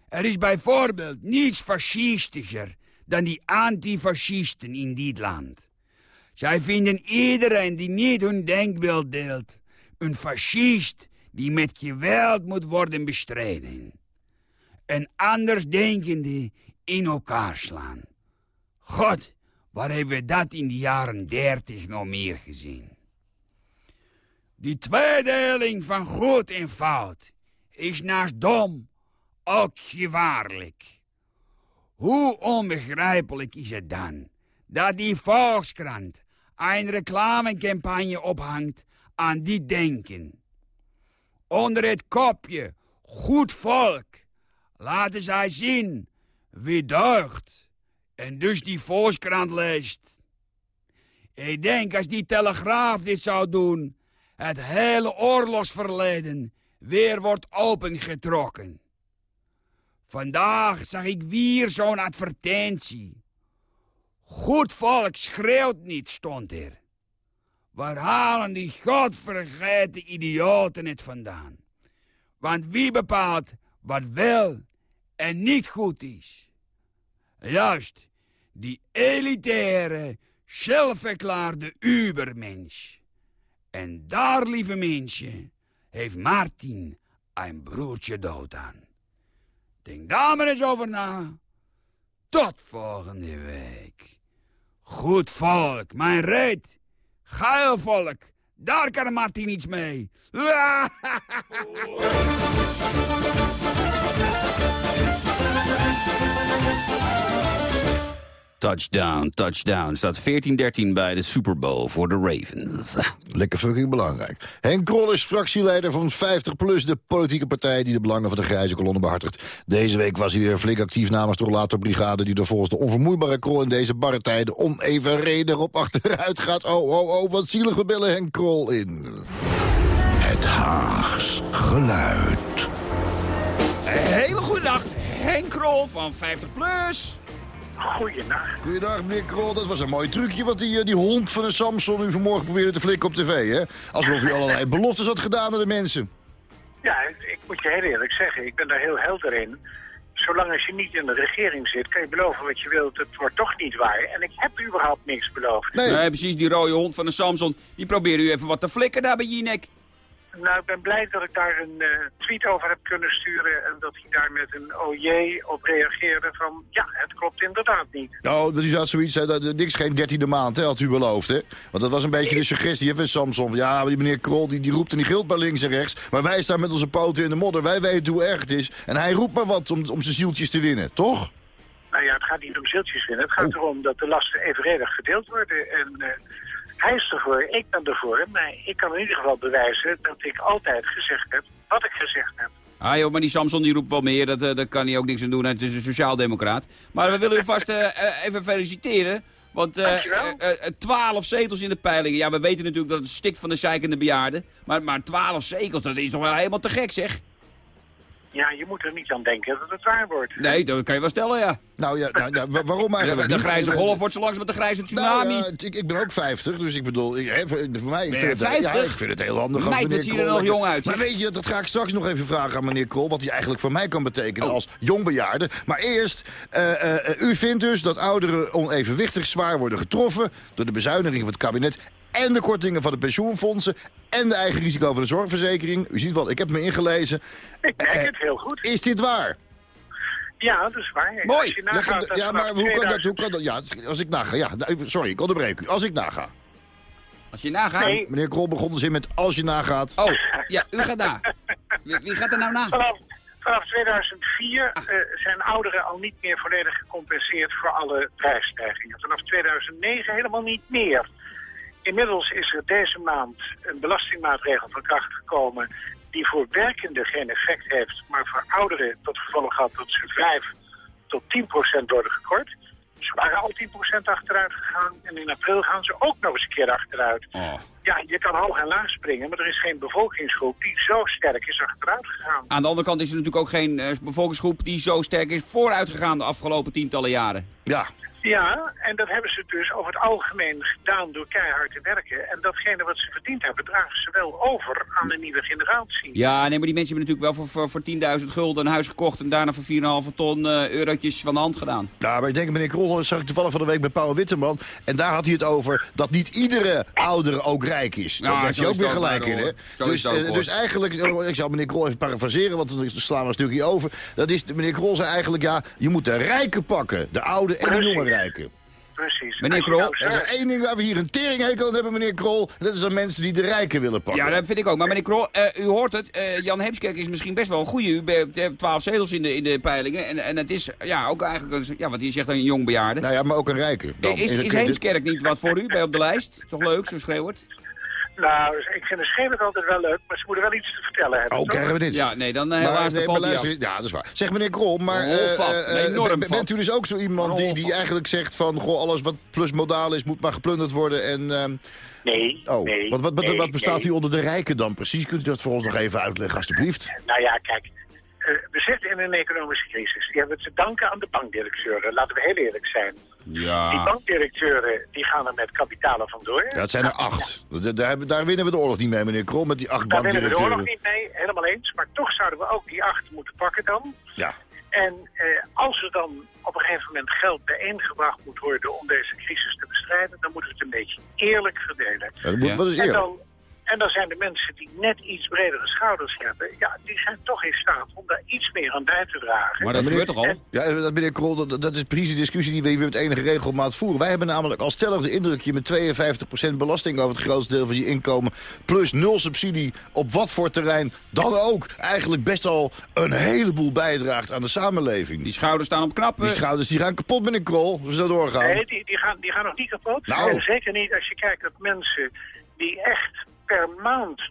Er is bijvoorbeeld niets fascistischer dan die antifascisten in dit land. Zij vinden iedereen die niet hun denkbeeld deelt een fascist die met geweld moet worden bestreden. En andersdenkenden in elkaar slaan. God, waar hebben we dat in de jaren dertig nog meer gezien? Die tweedeling van goed en fout is naast dom ook gevaarlijk. Hoe onbegrijpelijk is het dan dat die Volkskrant een reclamecampagne ophangt aan die denken? Onder het kopje goed volk laten zij zien wie deugt en dus die Volkskrant leest. Ik denk als die Telegraaf dit zou doen, het hele oorlogsverleden weer wordt opengetrokken. Vandaag zag ik weer zo'n advertentie. Goed volk schreeuwt niet, stond er. Waar halen die godvergeten idioten het vandaan? Want wie bepaalt wat wel en niet goed is? Juist, die elitaire, zelfverklaarde ubermens. En daar, lieve mensje, heeft Martin een broertje dood aan. Denk daar maar eens over na. Tot volgende week. Goed volk, mijn reet. Geil volk, daar kan Martin iets mee. <laughs> Touchdown, touchdown. Staat 14-13 bij de Super Bowl voor de Ravens. Lekker fucking belangrijk. Henk Krol is fractieleider van 50PLUS, de politieke partij... die de belangen van de grijze kolonne behartigt. Deze week was hij weer flink actief namens de Rollator-brigade... die er volgens de onvermoeibare Krol in deze barre tijden... onevenredig op achteruit gaat. Oh, oh, oh, wat zielig we bellen Henk Krol in. Het Haags geluid. Hele goede dag, Henk Krol van 50 Goeienacht. Goeiedag, meneer Krol. Dat was een mooi trucje wat die, eh, die hond van een Samson u vanmorgen probeerde te flikken op tv, hè? Alsof u allerlei <laughs> beloftes had gedaan aan de mensen. Ja, ik moet je heel eerlijk zeggen, ik ben daar heel helder in. Zolang als je niet in de regering zit, kan je beloven wat je wilt. Het wordt toch niet waar. En ik heb überhaupt niks beloofd. Nee. Nee, precies, die rode hond van de Samson. Die probeert u even wat te flikken daar bij Jinek. Nou, ik ben blij dat ik daar een eh, tweet over heb kunnen sturen... en dat hij daar met een oh jee op reageerde van... ja, het klopt inderdaad niet. Nou, dat is had zoiets, hè, dat, niks geen dertiende maand, hè, had u beloofd, hè? Want dat was een beetje de suggestie hè, van Samson. Ja, maar die meneer Krol, die, die roept en die gilt bij links en rechts. Maar wij staan met onze poten in de modder. Wij weten hoe erg het is. En hij roept maar wat om, om zijn zieltjes te winnen, toch? Nou ja, het gaat niet om zieltjes winnen. Het gaat erom dat de lasten evenredig verdeeld worden. En eh, hij is ervoor, ik ben ervoor. Maar ik kan in ieder geval bewijzen dat ik altijd gezegd heb wat ik gezegd heb. Ah joh, maar die Samson die roept wel meer, dat, eh, daar kan hij ook niks aan doen. Het is een sociaaldemocraat. Maar we willen u vast eh, eh, even feliciteren. Want 12 zetels in de peilingen. Ja, we weten natuurlijk dat het stikt van de zeikende bejaarden. Maar, maar 12 zetels, dat is toch wel helemaal te gek zeg. Ja, je moet er niet aan denken dat het waar wordt. Nee, dat kan je wel stellen, ja. Nou ja, nou, wa- waarom eigenlijk de grijze golf wordt zo langs met de grijze tsunami. Nou, ja, ik, ik ben ook 50, dus ik bedoel, ik, hè, voor mij, ik vind, het, ja, 50? ik vind het heel handig Meid, wat meneer zie je er nog jong uit, Maar weet je, dat ga ik straks nog even vragen aan meneer Krol, wat hij eigenlijk voor mij kan betekenen Oh. als jongbejaarde. Maar eerst, eh, eh, u vindt dus dat ouderen onevenwichtig zwaar worden getroffen door de bezuiniging van het kabinet en de kortingen van de pensioenfondsen en de eigen risico van de zorgverzekering. U ziet wel, ik heb me ingelezen. Ik merk het heel goed. Is dit waar? Ja, dat is waar. Mooi. Als je Leg nagaat ja, maar hoe kan dat? 2000 Hoe kan dat? Ja, als ik naga. Ja, even- sorry, ik onderbreek u. Als ik naga. Als je nagaat... Nee. Meneer Krol begon de zin met als je nagaat. Oh, ja, u gaat na. Wie, wie gaat er nou na? Vanaf, vanaf 2004 eh, zijn ouderen al niet meer volledig gecompenseerd voor alle prijsstijgingen. Vanaf 2009 helemaal niet meer. Inmiddels is er deze maand een belastingmaatregel van kracht gekomen die voor werkenden geen effect heeft, maar voor ouderen tot gevolg had dat ze 5 tot 10 procent worden gekort. Ze waren al 10 procent achteruit gegaan en in april gaan ze ook nog eens een keer achteruit. Oh. Ja, je kan hoog en laag springen, maar er is geen bevolkingsgroep die zo sterk is achteruit gegaan. Aan de andere kant is er natuurlijk ook geen eh, bevolkingsgroep die zo sterk is vooruitgegaan de afgelopen tientallen jaren. Ja, Ja, en dat hebben ze dus over het algemeen gedaan door keihard te werken. En datgene wat ze verdiend hebben, dragen ze wel over aan de nieuwe generatie. Ja, nee, maar die mensen hebben natuurlijk wel voor, voor, voor 10.000 gulden een huis gekocht... en daarna voor 4,5 ton eh, eurotjes van de hand gedaan. Ja, maar ik denk, meneer Krol, dat zag ik toevallig van de week bij Paul Witteman. En daar had hij het over dat niet iedere oudere ook rijk is. Ja, daar heeft hij ook weer gelijk in, hè? Dus, eh, dus eigenlijk, eh, ik zal meneer Krol even parafraseren, want dan slaan we een stukje over. Dat is, meneer Krol zei eigenlijk, ja, je moet de rijken pakken. De oude en de Precies. Precies. Meneer Krol, nou Er is er één ding waar we hier een teringhekel aan hebben, meneer Krol. Dat is aan mensen die de rijken willen pakken. Ja, dat vind ik ook. Maar meneer Krol, eh, u hoort het. eh, Jan Heemskerk is misschien best wel een goede. U hebt 12 zetels in de, in de peilingen. En, en het is ja, ook eigenlijk, een- ja, wat hij zegt, een jong bejaarde. Nou ja, maar ook een rijke. dan. is is Heemskerk niet wat voor u bij op de lijst? Toch leuk, zo schreeuwt? Nou, dus ik vind de schreeuwt altijd wel leuk, maar ze moeten wel iets te vertellen hebben. Oh, toch? krijgen we dit? Ja, nee, dan eh, Maar, helaas, nee, maar valt hij af. luister, ja, dat is waar. Zeg meneer Krol, maar enorm ben- vat. bent u dus ook zo iemand die, die eigenlijk zegt van... Goh, alles wat plus modaal is, moet maar geplunderd worden en... ehm, Nee, oh, nee. wat, wat, wat, nee, wat bestaat nee. u onder de rijken dan precies? Kunt u dat voor ons nog even uitleggen, alstublieft? Nou ja, kijk. eh, we zitten in een economische crisis. Die hebben we te danken aan de bankdirecteuren. Laten we heel eerlijk zijn. Die Ja. bankdirecteuren die gaan er met kapitalen vandoor. Ja, het zijn er acht. Da- Daar, hebben- daar winnen we de oorlog niet mee, meneer Krol, met die acht Daar winnen we de oorlog bankdirecteuren. niet mee, helemaal eens. Maar toch zouden we ook die acht moeten pakken dan. Ja. En eh, als er dan op een gegeven moment geld bijeengebracht moet worden om deze crisis te bestrijden, dan moeten we het een beetje eerlijk verdelen. Ja, dat. Wat is En eerlijk? dan, en dan zijn de mensen die net iets bredere schouders hebben, ja, die zijn toch in staat om daar iets meer aan bij te dragen. Maar dat meneer- gebeurt toch al? Ja, dat, meneer Krol, dat, dat is precies de discussie die we hier met enige regelmaat voeren. Wij hebben namelijk als stellig de indruk... je met 52% belasting over het grootste deel van je inkomen... plus nul subsidie op wat voor terrein dan ook... eigenlijk best al een heleboel bijdraagt aan de samenleving. Die schouders staan op knappen. Die schouders die gaan kapot, meneer Krol, als we zo doorgaan. Nee, die, die, gaan, die gaan nog niet kapot. Nou. En zeker niet als je kijkt dat mensen die echt per maand 20.000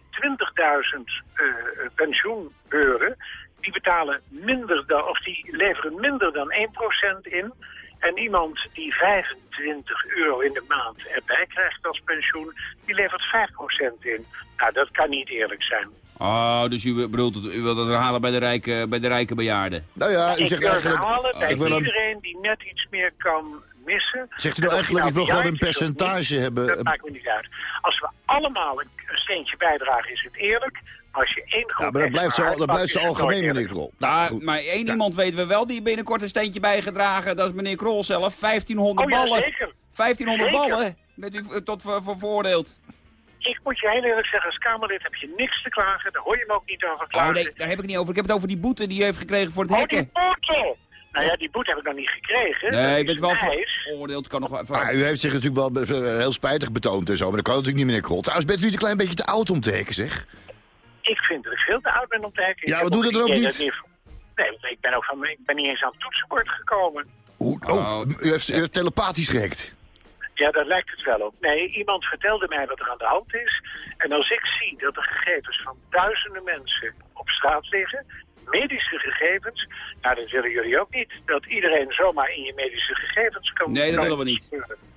eh, eh, pensioen beuren, die betalen minder dan, of die leveren minder dan 1% in. En iemand die 25 euro in de maand erbij krijgt als pensioen, die levert 5% in. Nou, dat kan niet eerlijk zijn. Oh, dus u bedoelt het, u wilt het herhalen bij de rijke, bij de rijke bejaarden. Nou ja, u ik zegt wil het eigenlijk... halen bij ik wil een- iedereen die net iets meer kan missen. Zegt u nou eigenlijk, ik wil gewoon een niet, percentage hebben... Dat maakt me niet uit. Als we allemaal een, een steentje bijdragen, is het eerlijk. Als je één groep Ja, maar dat blijft zo, dat blijft zo algemeen, meneer. Krol. Nou, goed. maar één iemand weten we wel die binnenkort een steentje bijgedragen. Dat is meneer Krol zelf. 1500 Oh ja, ballen. zeker. 1500 Zeker. ballen. Met u eh, tot ver- ver- veroordeeld. Ik moet je heel eerlijk zeggen, als Kamerlid heb je niks te klagen. Daar hoor je me ook niet over Oh klagen. nee, daar heb ik het niet over. Ik heb het over die boete die u heeft gekregen voor het Oh, hekken. die boete! Nou ja, die boete heb ik nog niet gekregen. Nee, Dat je is bent wel veroordeeld. Kan nog wel even... U heeft zich natuurlijk wel heel spijtig betoond en zo, maar dat kan natuurlijk niet, meneer Krol. Trouwens, bent u niet een klein beetje te oud om te hekken, zeg? Ik vind dat ik veel te oud ben om te hekken. Ik Ja, heb wat doet ook het dan het ook niet? dat ik- Nee, ik ben, ook van, ik ben niet eens aan het toetsenbord gekomen. Hoe, oh, Oh. u, heeft, u heeft telepathisch gehekt. Ja, daar lijkt het wel op. Nee, iemand vertelde mij wat er aan de hand is. En als ik zie dat de gegevens van duizenden mensen op straat liggen, medische gegevens, nou dat willen jullie ook niet. Dat iedereen zomaar in je medische gegevens kan Nee, dat willen we niet.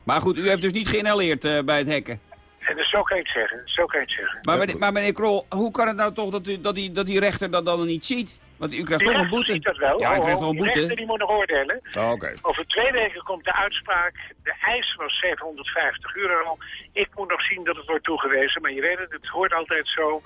Maar goed, u heeft dus niet geïnhaleerd eh, bij het hekken. En dus zo kan je het zeggen, zo kan je het zeggen. Maar, meneer, maar meneer Krol, hoe kan het nou toch dat, u, dat, die, dat die rechter dat dan niet ziet? Want u krijgt Die toch een boete. ziet dat wel. Ja, krijgt oh, toch een die rechter boete. die moet nog oordelen. Oh, Oké. Over twee weken komt de uitspraak. De eis was 750 euro. Ik moet nog zien dat het wordt toegewezen. Maar je weet het, het hoort altijd zo.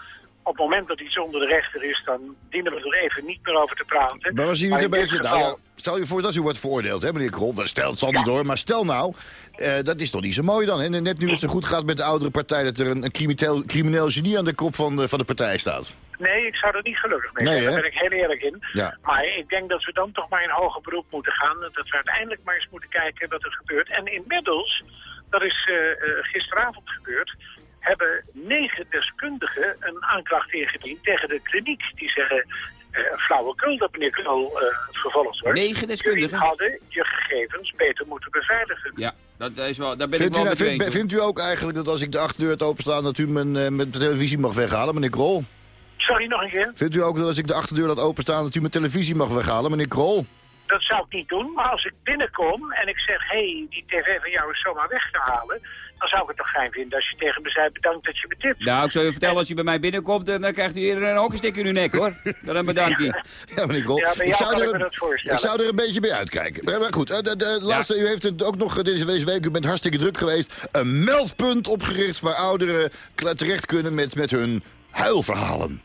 Op het moment dat iets onder de rechter is, dan dienen we er even niet meer over te praten. Maar we zien het een beetje... geval- Nou stel je voor dat u wordt veroordeeld, hè, meneer Krol. Stel, het zal niet door, maar stel nou... eh, dat is toch niet zo mooi dan, hè? Net nu het zo goed gaat met de oudere partij... dat er een, een crimineel, crimineel genie aan de kop van de, van de partij staat. Nee, ik zou er niet gelukkig mee Nee, zijn. Daar ben ik heel eerlijk in. Ja. Maar ik denk dat we dan toch maar in hoger beroep moeten gaan. Dat we uiteindelijk maar eens moeten kijken wat er gebeurt. En inmiddels, dat is eh, eh, gisteravond gebeurd... hebben negen deskundigen een aanklacht ingediend tegen de kliniek. Die zeggen, eh flauwekul dat meneer Knol eh vervolgd wordt. Negen deskundigen? Jullie hadden je gegevens beter moeten beveiligen. Ja, dat is wel, daar ben Vindt ik u, wel nou- mee vindt, eens. hoor. vindt u ook eigenlijk dat als ik de achterdeur had openstaan... dat u mijn, eh, mijn televisie mag weghalen, meneer Krol? Sorry, nog een keer. Vindt u ook dat als ik de achterdeur laat openstaan... dat u mijn televisie mag weghalen, meneer Krol? Dat zou ik niet doen, maar als ik binnenkom en ik zeg... hé, hey, die tv van jou is zomaar weg te halen... dan zou ik het toch fijn vinden als je tegen me zei bedankt dat je me tipt. Nou, ik zou je vertellen, als je bij mij binnenkomt, dan, dan krijgt u hier een hockeystik in uw nek, hoor. Dan een bedankje. <laughs> Ja, meneer. Ja, ik, zou er, ik ik zou er een beetje bij uitkijken. Maar, maar goed, eh, de, de laatste, u heeft het ook nog eh, deze, deze week, u bent hartstikke druk geweest, een meldpunt opgericht waar ouderen terecht kunnen met, met hun huilverhalen.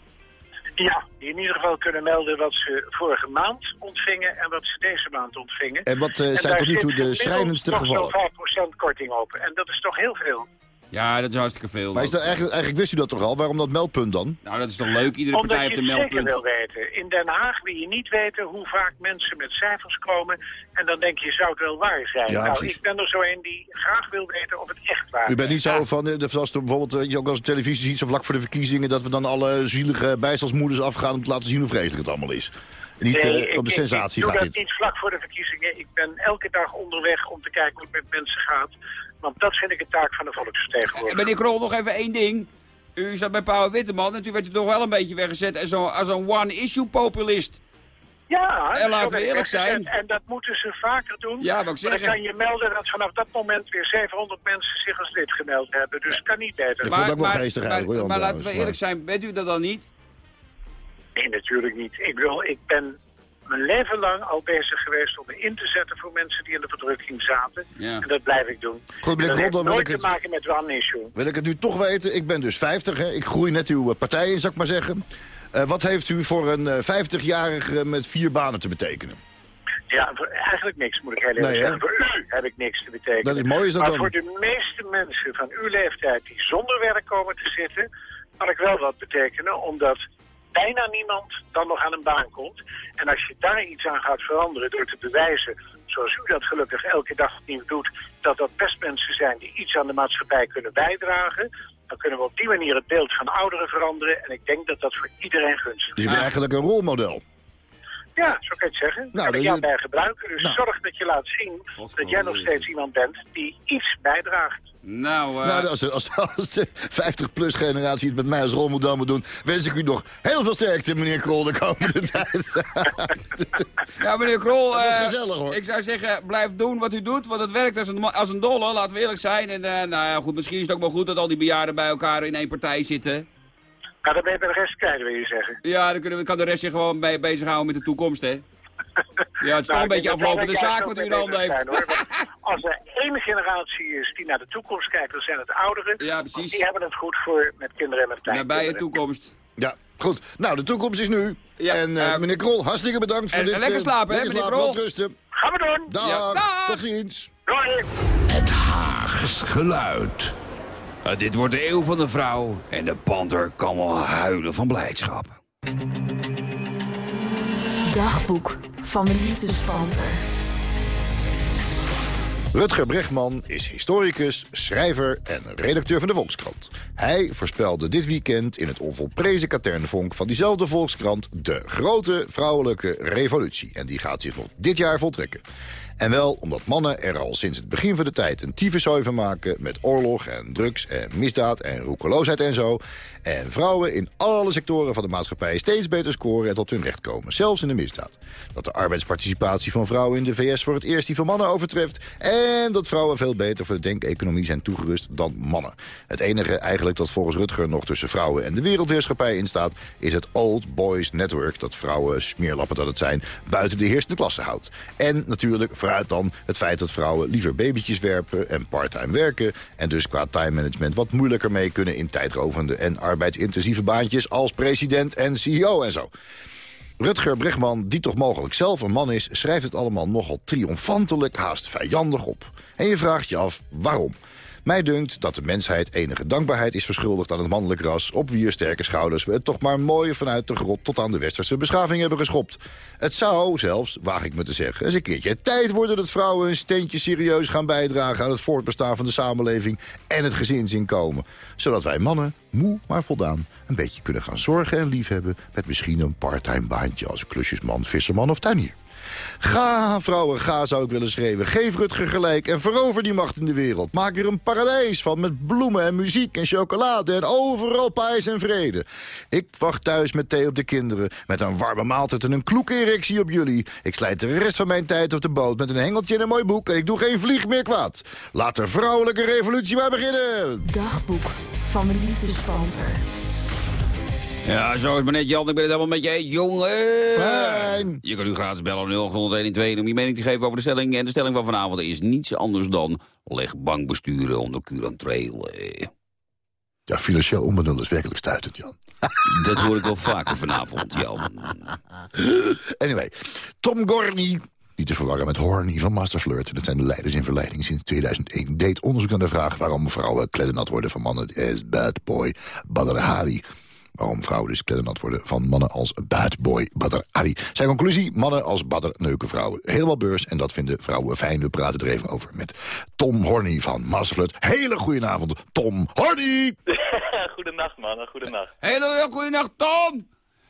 Ja, die in ieder geval kunnen melden wat ze vorige maand ontvingen en wat ze deze maand ontvingen. En wat eh, En zijn tot nu toe de schrijnendste nog gevallen? zo'n 5% korting op. En dat is toch heel veel. Ja, dat is hartstikke veel. Maar is dat eigenlijk, eigenlijk wist u dat toch al? Waarom dat meldpunt dan? Nou, dat is toch leuk? Iedere Omdat partij je heeft een zeker meldpunt. wil weten. In Den Haag wil je niet weten hoe vaak mensen met cijfers komen. En dan denk je, zou het wel waar zijn? Ja, nou, precies. ik ben er zo een die graag wil weten of het echt waar U bent is. niet zo van, eh, de- zoals er bijvoorbeeld eh, je ook als op televisie ziet, zo vlak voor de verkiezingen, dat we dan alle zielige bijstandsmoeders afgaan om te laten zien hoe vreselijk het allemaal is. Niet eh, Nee, op de ik- sensatie ik, ik gaat doe dat dit. niet vlak voor de verkiezingen. Ik ben elke dag onderweg om te kijken hoe het met mensen gaat. Want dat vind ik een taak van de volksvertegenwoordiger. Meneer Krol, nog even één ding. U zat bij Pauw Witteman en toen werd u toch wel een beetje weggezet als zo'n als een one-issue-populist. Ja, En laten we eerlijk zijn. En dat moeten ze vaker doen. Ja, ik Maar zeggen. dan kan je melden dat vanaf dat moment weer 700 mensen zich als lid gemeld hebben. Dus het kan niet beter. Ik vond het ook wel geestig maar, eigenlijk, hoor, maar laten we eerlijk zijn, bent u dat dan niet? Nee, natuurlijk niet. Ik, wil, ik ben mijn leven lang al bezig geweest om me in te zetten voor mensen die in de verdrukking zaten. Ja. En dat blijf ik doen. Goed, meneer dan wil nooit ik te het- maken met one issue. Wil ik het nu toch weten? Ik ben dus 50, hè? ik groei net uw eh, partij in, zou ik maar zeggen. Eh, wat heeft u voor een eh, 50-jarige met vier banen te betekenen? Ja, voor- eigenlijk niks moet ik heel eerlijk Nee, zeggen. Voor u heb ik niks te betekenen. Dat is mooi, is dat maar dan? voor de meeste mensen van uw leeftijd die zonder werk komen te zitten, kan ik wel wat betekenen, omdat bijna niemand dan nog aan een baan komt. En als je daar iets aan gaat veranderen door te bewijzen, zoals u dat gelukkig elke dag opnieuw doet, dat dat best mensen zijn die iets aan de maatschappij kunnen bijdragen, dan kunnen we op die manier het beeld van ouderen veranderen. En ik denk dat dat voor iedereen gunstig is. Dus je bent eigenlijk een rolmodel. Ja, zo kan je het zeggen. Nou, kan dat ik jou je- bij gebruiken. Dus Nou. zorg dat je laat zien dat jij nog steeds iemand bent die iets bijdraagt. Nou, eh, Nou, als, als, als de 50-plus generatie het met mij als rolmodel moet doen... wens ik u nog heel veel sterkte, meneer Krol, de komende <laughs> tijd. <laughs> nou, meneer Krol, Dat is eh, gezellig, hoor. ik zou zeggen, blijf doen wat u doet, want het werkt als een, als een dolle, laten we eerlijk zijn. En eh, nou ja, goed, misschien is het ook wel goed dat al die bejaarden bij elkaar in één partij zitten. Nou, dan ben je bij de rest kwijt, wil je zeggen. Ja, dan kunnen we, kan de rest zich gewoon bij, bezighouden met de toekomst, hè. <laughs> Ja, het is toch Nou, een beetje aflopende zaak wat u in de mee handen heeft. zijn, hoor. <laughs> Als er één generatie is die naar de toekomst kijkt, dan zijn het de ouderen. Ja, precies. Die hebben het goed voor met kinderen en met Nabije kleinkinderen. toekomst. ja, goed. Nou, de toekomst is nu. Ja, en eh, eh, meneer Krol, hartstikke bedankt voor en- dit... en lekker eh, slapen, hè, meneer Krol? rusten. Gaan we doen. Dag. Ja, dag. Tot ziens. Doei. Het Haags geluid. Uh, dit wordt de eeuw van de vrouw en de panter kan wel huilen van blijdschap. Dagboek van de liefdespanter. Rutger Bregman is historicus, schrijver en redacteur van de Volkskrant. Hij voorspelde dit weekend in het onvolprezen katernvonk van diezelfde Volkskrant... de grote vrouwelijke revolutie. En die gaat zich nog dit jaar voltrekken. En wel omdat mannen er al sinds het begin van de tijd een tyfuszooi van maken... met oorlog en drugs en misdaad en roekeloosheid en zo. En vrouwen in alle sectoren van de maatschappij steeds beter scoren en tot hun recht komen. Zelfs in de misdaad. Dat de arbeidsparticipatie van vrouwen in de VS voor het eerst die van mannen overtreft. En dat vrouwen veel beter voor de denkeconomie zijn toegerust dan mannen. Het enige eigenlijk dat volgens Rutger nog tussen vrouwen en de wereldheerschappij instaat... is het Old Boys Network dat vrouwen, smeerlappen dat het zijn... buiten de heersende klasse houdt. En natuurlijk vooruit dan het feit dat vrouwen liever babytjes werpen en parttime werken... en dus qua time management wat moeilijker mee kunnen in tijdrovende en arbeidsintensieve baantjes... als president en CEO en zo. Rutger Bregman, die toch mogelijk zelf een man is... schrijft het allemaal nogal triomfantelijk, haast vijandig op. En je vraagt je af waarom. Mij dunkt dat de mensheid enige dankbaarheid is verschuldigd aan het mannelijk ras... op wier sterke schouders we het toch maar mooi vanuit de grot... tot aan de westerse beschaving hebben geschopt. Het zou zelfs, waag ik me te zeggen, eens een keertje tijd worden... dat vrouwen een steentje serieus gaan bijdragen aan het voortbestaan van de samenleving... en het gezinsinkomen. Zodat wij mannen, moe maar voldaan, een beetje kunnen gaan zorgen en liefhebben... met misschien een parttime baantje als klusjesman, visserman of tuinier. Ga, vrouwen, ga, zou ik willen schreeuwen. Geef Rutger gelijk en verover die macht in de wereld. Maak er een paradijs van met bloemen en muziek en chocolade... en overal pijs en vrede. Ik wacht thuis met thee op de kinderen... met een warme maaltijd en een kloeke erectie op jullie. Ik slijt de rest van mijn tijd op de boot met een hengeltje en een mooi boek... en ik doe geen vlieg meer kwaad. Laat de vrouwelijke revolutie maar beginnen. Dagboek van de liefdespanter. Ja, zo is maar net Jan, ik ben het helemaal met je eens, jongen. Fijn. Je kan nu gratis bellen op 0800 om je mening te geven over de stelling. En de stelling van vanavond is niets anders dan... leg bankbesturen onder en trail. Ja, financieel onbenul is werkelijk stuitend, Jan. <laughs> Dat hoor ik wel vaker vanavond, Jan. <laughs> Anyway, Tom Gorny, niet te verwarren met Horny van Masterflirt... dat zijn de leiders in verleiding sinds 2001... deed onderzoek naar de vraag waarom vrouwen kleddernat worden van mannen... as bad boy Badr Hari. Waarom vrouwen dus kleddernat worden van mannen als bad boy Badr Hari. Zijn conclusie, mannen als Badr neuken vrouwen. Helemaal beurs en dat vinden vrouwen fijn. We praten er even over met Tom Horny van Masterflirt. Hele goedenavond, Tom Horny! <laughs> Goedenacht, man. Goedenacht. Hele goeienacht, Tom!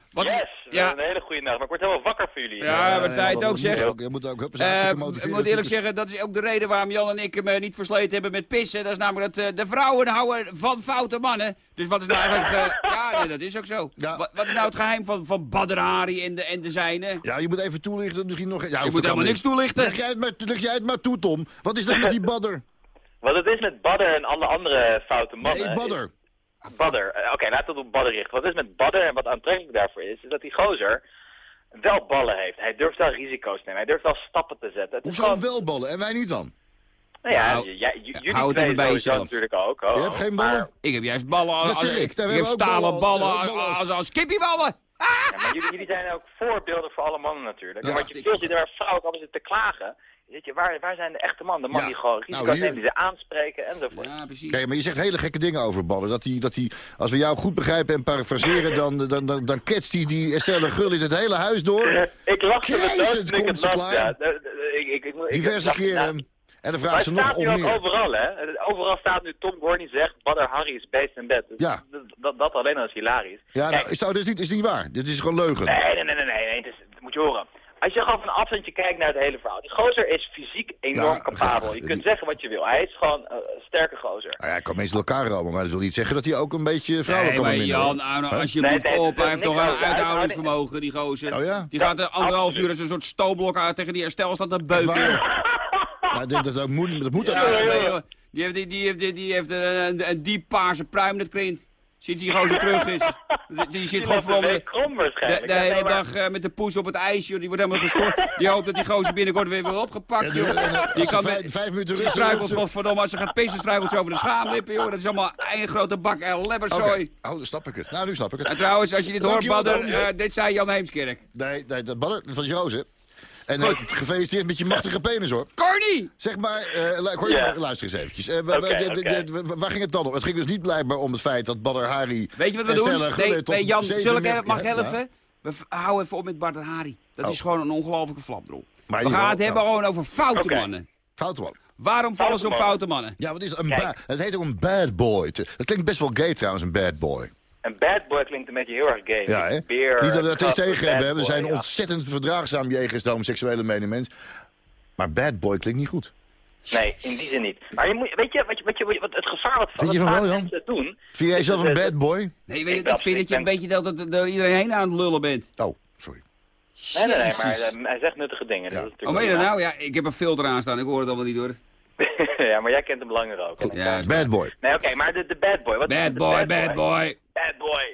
Wat, Yes, ja, een hele goede nacht. Maar ik word helemaal wakker voor jullie. ja, maar tijd ook zeg. Je moet ook Eh, ik moet eerlijk zeggen, dat is ook de reden waarom Jan en ik hem eh, niet versleten hebben met pissen. Dat is namelijk dat eh, de vrouwen houden van foute mannen. Dus wat is nou <laughs> eigenlijk... ja, nee, dat is ook zo. Ja. Wat, wat is nou het geheim van, van Badr Hari en de, en de zijne? Ja, je moet even toelichten. Misschien nog... Ja, hoeft moet helemaal niks toelichten. Leg jij, het maar, leg jij het maar toe, Tom. Wat is dat met die <laughs> badder? Wat het is met Badder en alle andere foute mannen... Nee, badder. Badder. Eh, Oké, laten we het op Badder richten. Wat is met Badder en wat aantrekkelijk daarvoor is, is dat die gozer wel ballen heeft. Hij durft wel risico's te nemen. Hij durft wel stappen te zetten. Het is Hoezo gewoon... wel ballen? En wij niet dan? Nou ja, Nou, jullie hou het even bij jezelf. natuurlijk ook. Oh, Je hebt geen ballen? Maar, Ik heb juist ballen als... Als- ik. Ik hebben heb stalen ballen. als, ballen. als, als kippieballen. ja, maar jullie, jullie zijn ook voorbeelden voor alle mannen natuurlijk. Ja, en wat je veel ziet waar vrouwen zitten te klagen. Weet je, waar, waar zijn de echte mannen? De mannen Ja, die gewoon nou, risico's hier. nemen, die ze aanspreken enzovoort. Ja, precies. Nee, maar je zegt hele gekke dingen over ballen. Dat hij, dat hij, als we jou goed begrijpen en parafraseren... dan, dan, dan, dan ketst hij die Estelle Gullit het hele huis door. <laughs> Ik lachte me dood ik het las. Ja, ik, ik, ik, ik, Diverse dacht, nou, keren. En dan het ze nog staat om nu ook meer. overal, hè? Overal staat nu Tom Gorney zegt, Badr Harry is beest in bed. Dus Ja. Dat, dat, alleen al is hilarisch. Ja, Kijk, nou, is, nou, dat is, niet, is niet waar. Dit is gewoon leugen. nee, nee, nee, nee, nee, nee, het is, dat moet je horen. Als je gewoon van een afstandje kijkt naar het hele verhaal. Die gozer is fysiek enorm Ja, capabel. Je die- kunt zeggen wat je wil. Hij is gewoon eh, een sterke gozer. Nou ja, hij kan meestal elkaar romen, maar dat wil niet zeggen dat hij ook een beetje vrouwen Nee, kan maar Jan, nou, Huh? als je Nee, moet nee, op, hij heeft toch een uithoudingsvermogen, die gozer. Oh ja? Die gaat er anderhalf uur als een soort stoomblok uit tegen die herstel staat te Echt beuken. waar? Ik denk dat dat moet, dat moet ook Ja. Die heeft, die, die heeft, die, heeft een, een, een diep paarse pruim, dat. Ziet die gozer terug is. Die, die zit Die gewoon loopt voor een de, de, waarschijnlijk. de Ja, hele dag eh, met de poes op het ijs, joh. Die wordt helemaal gestoord. Die hoopt dat die gozer binnenkort weer wordt opgepakt, Ja, joh. die- en, eh, Die kan met, vijf, minuten struikelt, godverdomme, als ze gaat pissen, struikelt ze over de schaamlippen, joh. Dat is allemaal één grote bak en Oké, lebberzooi. oh, dan snap ik het. Nou, nu snap ik En het. trouwens, als je dit hoort, Badder, eh, dit zei Jan Heemskerk. Nee, nee, dat badder, dat was hè? En Goed. gefeliciteerd met je machtige penis, hoor. Corny! Zeg maar, eh, luister eens eventjes. Eh, waar ging het dan om? Het ging dus niet blijkbaar om het feit dat Badr Hari... Weet je wat we en doen? Nee, nee Jan, zul ik even, mag helpen? We houden even op met en Hari. Dat Oh. is gewoon een ongelofelijke flapdrol. Maar We gaan wel- het hebben nou. gewoon over foute mannen. Fout man. Waarom vallen ze op mannen. foute mannen? Ja, wat is het? Een het heet ook een bad boy. Het klinkt best wel gay trouwens, een bad boy. Een bad boy klinkt een beetje heel erg gay. Ja, hè? Beer, Niet dat we eens kap, tegen hebben. We zijn ja. ontzettend verdraagzaam jegens de homoseksuele medemens. Maar bad boy klinkt niet goed. Nee, in die zin niet. Maar je moet, weet je, wat, je, wat, je, wat het gevaar wat, Vind je wat van vaak wel, Jan? mensen doen... Vind jij is zelf dat een bad boy? Nee, weet je, Ik ik vind dat je een ben- beetje dat door iedereen heen aan het lullen bent. Oh, sorry. Nee, nee, nee, maar eh, hij zegt nuttige dingen. Ja. Dat is Oh, natuurlijk meen je dat nou? Ja, ik heb een filter aanstaan. Ik hoor het allemaal niet hoor. <laughs> ja, maar jij kent hem langer ook. Ja. Bad boy. Nee, oké, maar de, de bad boy. Wat is Bad de boy, bad boy. Bad boy.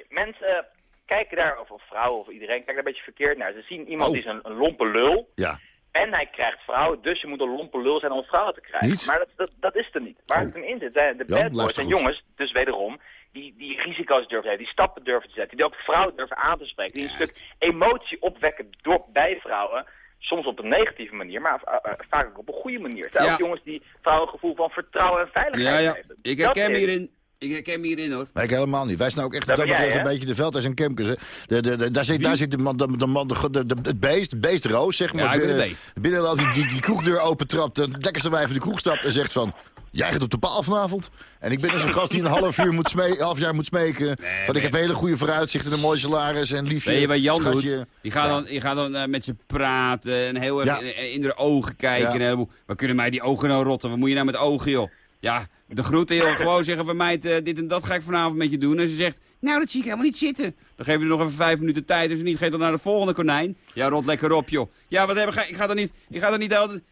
Mensen kijken daar, of, vrouwen of iedereen, kijkt daar een beetje verkeerd naar. Ze zien iemand Oh. die is een, een lompe lul. Ja. En hij krijgt vrouwen, dus je moet een lompe lul zijn om vrouwen te krijgen. Niet? Maar dat, dat, dat is er niet. Waar Oh. het hem in zit, zijn de bad boys luister zijn jongens, dus wederom, die, die risico's durven te hebben, die stappen durven te zetten, die ook vrouwen durven aan te spreken, die een stuk emotie opwekken door, bij vrouwen. Soms op een negatieve manier, maar eh, eh, vaak ook op een goede manier. Het zijn Ja. ook jongens die vrouwen een gevoel van vertrouwen en veiligheid Ja, ja. geven. Ik herken me hierin. Ik herken me hierin hoor. Nee, ik helemaal niet. Wij zijn ook echt Dat dat jij, een beetje de Veldhuis en Kemkes. hè. De, de, de- daar, zit, daar zit de man, de, de man, de, de- de- het beest, het beest roos, zeg maar. Ja, binnen, beest. Binnen die, die, die kroegdeur opentrapt, de lekkerste wijf in de kroeg stapt en zegt van... Jij gaat op de paal vanavond. En ik ben dus een gast die een half, uur moet <laughs> half jaar moet smeken. want ik heb hele goede vooruitzichten, een mooi salaris en liefje. Weet je wat Jan schatje. doet? Die gaat dan, die gaat dan eh, met ze praten en heel erg Ja. in, in de ogen kijken. Ja. En, helemaal- wat kunnen mij die ogen nou rotten? Wat moet je nou met ogen, joh? Ja, de groeten, joh. <laughs> Gewoon zeggen van meid, eh, dit en dat ga ik vanavond met je doen. En ze zegt, nou, dat zie ik helemaal niet zitten. Dan geven we er nog even vijf minuten tijd. Dus niet, geef dan naar de volgende konijn. Ja, rot lekker op, joh. Ja, wat heb ik... Ik ga dan niet... Ik ga dan niet altijd...